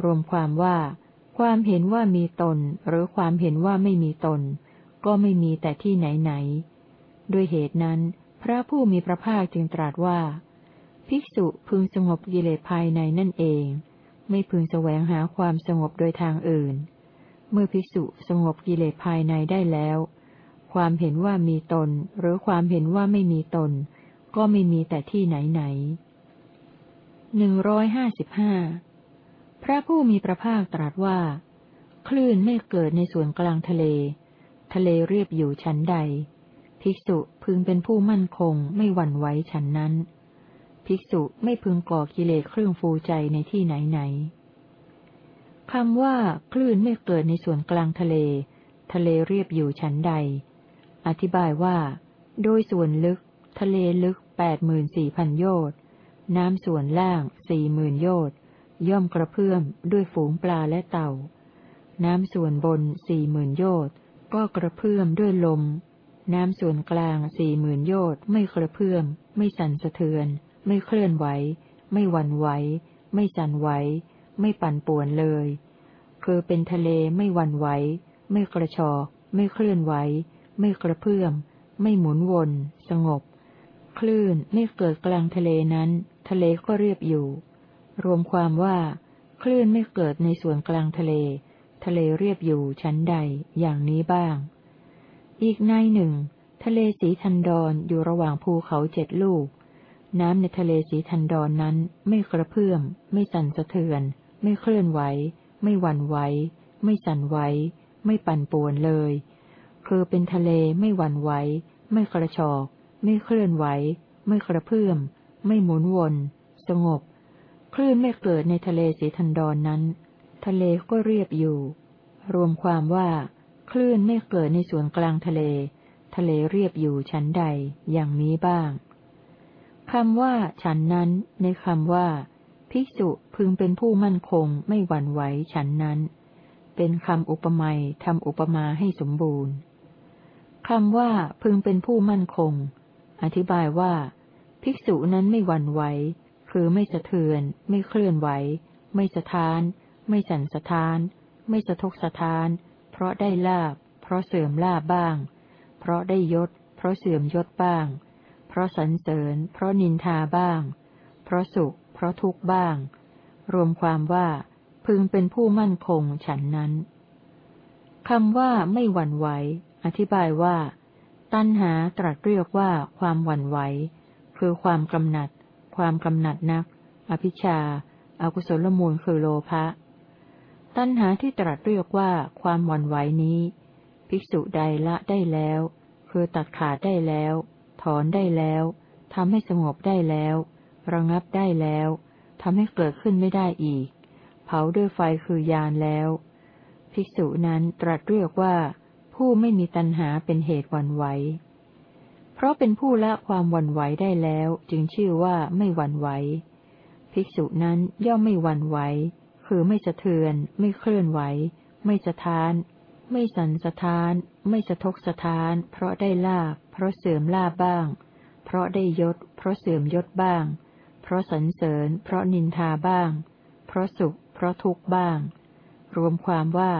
รวมความว่า ความเห็นว่ามีตน หรือความเห็นว่าไม่มีตน ก็ไม่มีแต่ที่ไหนไหน ด้วยเหตุนั้น พระผู้มีพระภาคจึงตรัสว่า ภิกษุพึงสงบกิเลสภายในนั่นเอง ไม่พึงแสวงหาความสงบโดยทางอื่น เมื่อภิกษุสงบกิเลสภายในได้แล้ว ความเห็นว่ามีตน หรือความเห็นว่าไม่มีตน ก็ไม่มีแต่ที่ไหนไหนหนึ่งร้อยห้าสิบห้าพระผู้มีพระภาคตรัสว่า คลื่นไม่เกิดในส่วนกลางทะเล ทะเลเรียบอยู่ชั้นใด ภิกษุพึงเป็นผู้มั่นคงไม่หวั่นไหวฉันนั้น ภิกษุไม่พึงก่อกิเลสเครื่องฟูใจในที่ไหนไหนคำว่า คลื่นไม่เกิดในส่วนกลางทะเล ทะเลเรียบอยู่ชั้นใด อธิบายว่า โดยส่วนลึก ทะเลลึกแปดหมื่นสี่พันโยชน์น้ำส่วนล่างสี่หมื่นโยชน์ย่อมกระเพื่อมด้วยฝูงปลาและเต่า น้ำส่วนบนสี่หมื่นโยชน์ก็กระเพื่อมด้วยลม น้ำส่วนกลางสี่หมื่นโยชน์ไม่กระเพื่อม ไม่สั่นสะเทือน ไม่เคลื่อนไหว ไม่หวั่นไหว ไม่สั่นไหว ไม่ปั่นป่วนเลย คือเป็นทะเลไม่หวั่นไหว ไม่กระชอก ไม่เคลื่อนไหว ไม่กระเพื่อม ไม่หมุนวน สงบ คลื่นไม่เกิดกลางทะเลนั้น ทะเลก็เรียบอยู่ รวมความว่า คลื่นไม่เกิดในส่วนกลางทะเล ทะเลเรียบอยู่ชั้นใดอย่างนี้บ้าง อีกในหนึ่ง ทะเลสีทันดอนอยู่ระหว่างภูเขาเจ็ดลูก น้ำในทะเลสีทันดอนนั้นไม่กระเพื่อม ไม่สั่นสะเทือน ไม่เคลื่อนไหว ไม่หวั่นไหว ไม่สั่นไหว ไม่ปั่นป่วนเลย คือเป็นทะเลไม่หวั่นไหว ไม่กระชอก ไม่เคลื่อนไหว ไม่กระเพื่อม ไม่หมุนวน สงบ คลื่นไม่เกิดในทะเลสีทันดอนนั้น ทะเลก็เรียบอยู่ รวมความว่า คลื่นไม่เกิดในส่วนกลางทะเล ทะเลเรียบอยู่ชั้นใดอย่างนี้บ้างคำว่า ฉันนั้น ในคำว่า ภิกษุพึงเป็นผู้มั่นคงไม่หวั่นไหวฉันนั้น เป็นคำอุปมาทำอุปมาให้สมบูรณ์ คำว่าพึงเป็นผู้มั่นคง อธิบายว่า ภิกษุนั้นไม่หวั่นไหว คือไม่สะเทือน ไม่เคลื่อนไหว ไม่สะท้าน ไม่สั่นสะท้าน ไม่สะทกสะท้าน เพราะได้ลาบ เพราะเสื่อมลาบบ้าง เพราะได้ยศ เพราะเสื่อมยศบ้าง เพราะสรรเสริญ เพราะนินทาบ้าง เพราะสุข เพราะทุกข์บ้าง รวมความว่าพึงเป็นผู้มั่นคงฉันนั้นคำว่าไม่หวั่นไหว อธิบายว่า ตัณหาตรัสเรียกว่าความหวั่นไหว คือความกำหนัด ความกำหนัดนัก อภิชาอากุศลมูลคือโลภะ ตัณหาที่ตรัสเรียกว่าความหวั่นไหวนี้ ภิกษุใดละได้แล้ว คือตัดขาดได้แล้ว ถอนได้แล้วทำให้สงบได้แล้ว ระงับได้แล้วทำให้เกิดขึ้นไม่ได้อีก เผาด้วยไฟคือยานแล้ว ภิกษุนั้นตรัสเรียกว่า ผู้ไม่มีตัณหาเป็นเหตุวันไหว เพราะเป็นผู้ละความวันไหวได้แล้วจึงชื่อว่าไม่วันไหว ภิกษุนั้นย่อมไม่วันไหว คือไม่สะเทือน ไม่เคลื่อนไหว ไม่สะท้าน ไม่สันสะท้าน ไม่สะทกสะท้าน เพราะได้ลาบ เพราะเสื่อมลาบบ้าง เพราะได้ยศ เพราะเสื่อมยศบ้าง เพราะสรรเสริญ เพราะนินทาบ้าง เพราะสุข เพราะทุกข์บ้าง รวมความว่า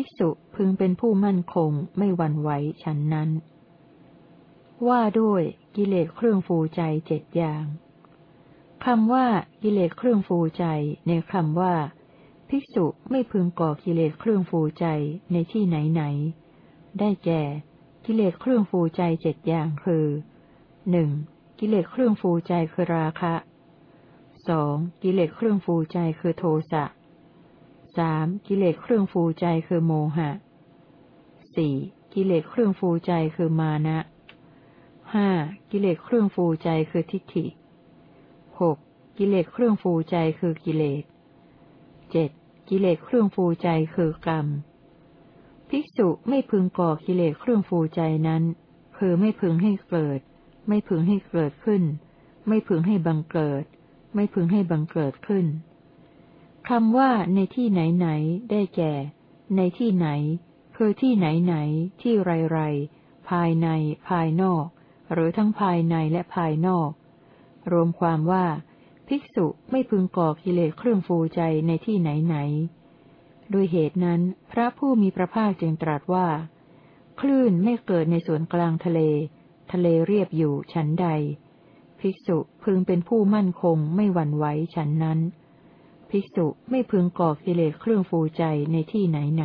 ภิกษุพึงเป็นผู้มั่นคงไม่หวั่นไหวฉันนั้น ว่าด้วยกิเลสเครื่องฟูใจเจ็ดอย่างคำว่ากิเลสเครื่องฟูใจในคำว่า ภิกษุไม่พึงก่อกิเลสเครื่องฟูใจในที่ไหนไหน ได้แก่ กิเลสเครื่องฟูใจเจ็ดอย่างคือหนึ่งกิเลสเครื่องฟูใจคือราคะสองกิเลสเครื่องฟูใจคือโทสะ สามกิเลสเครื่องฟูใจคือโมหะสี่กิเลสเครื่องฟูใจคือมานะห้ากิเลสเครื่องฟูใจคือทิฏฐิหกกิเลสเครื่องฟูใจคือกิเลสเจ็ดกิเลสเครื่องฟูใจคือกรรม ภิกษุไม่พึงก่อกิเลสเครื่องฟูใจนั้น คือไม่พึงให้เกิด ไม่พึงให้เกิดขึ้น ไม่พึงให้บังเกิด ไม่พึงให้บังเกิดขึ้น คำว่าในที่ไหนไหนได้แก่ ในที่ไหน คือที่ไหนไหน ที่ไรไรภายใน ภายนอก หรือทั้งภายในและภายนอก รวมความว่า ภิกษุไม่พึงก่อกิเลสเครื่องฟูใจในที่ไหนไหนด้วยเหตุนั้น พระผู้มีพระภาคจึงตรัสว่า คลื่นไม่เกิดในส่วนกลางทะเล ทะเลเรียบอยู่ชั้นใด ภิกษุพึงเป็นผู้มั่นคงไม่หวั่นไหวฉันนั้น ภิกษุไม่พึงก่อกิเลสเครื่องฟูใจในที่ไหนไหน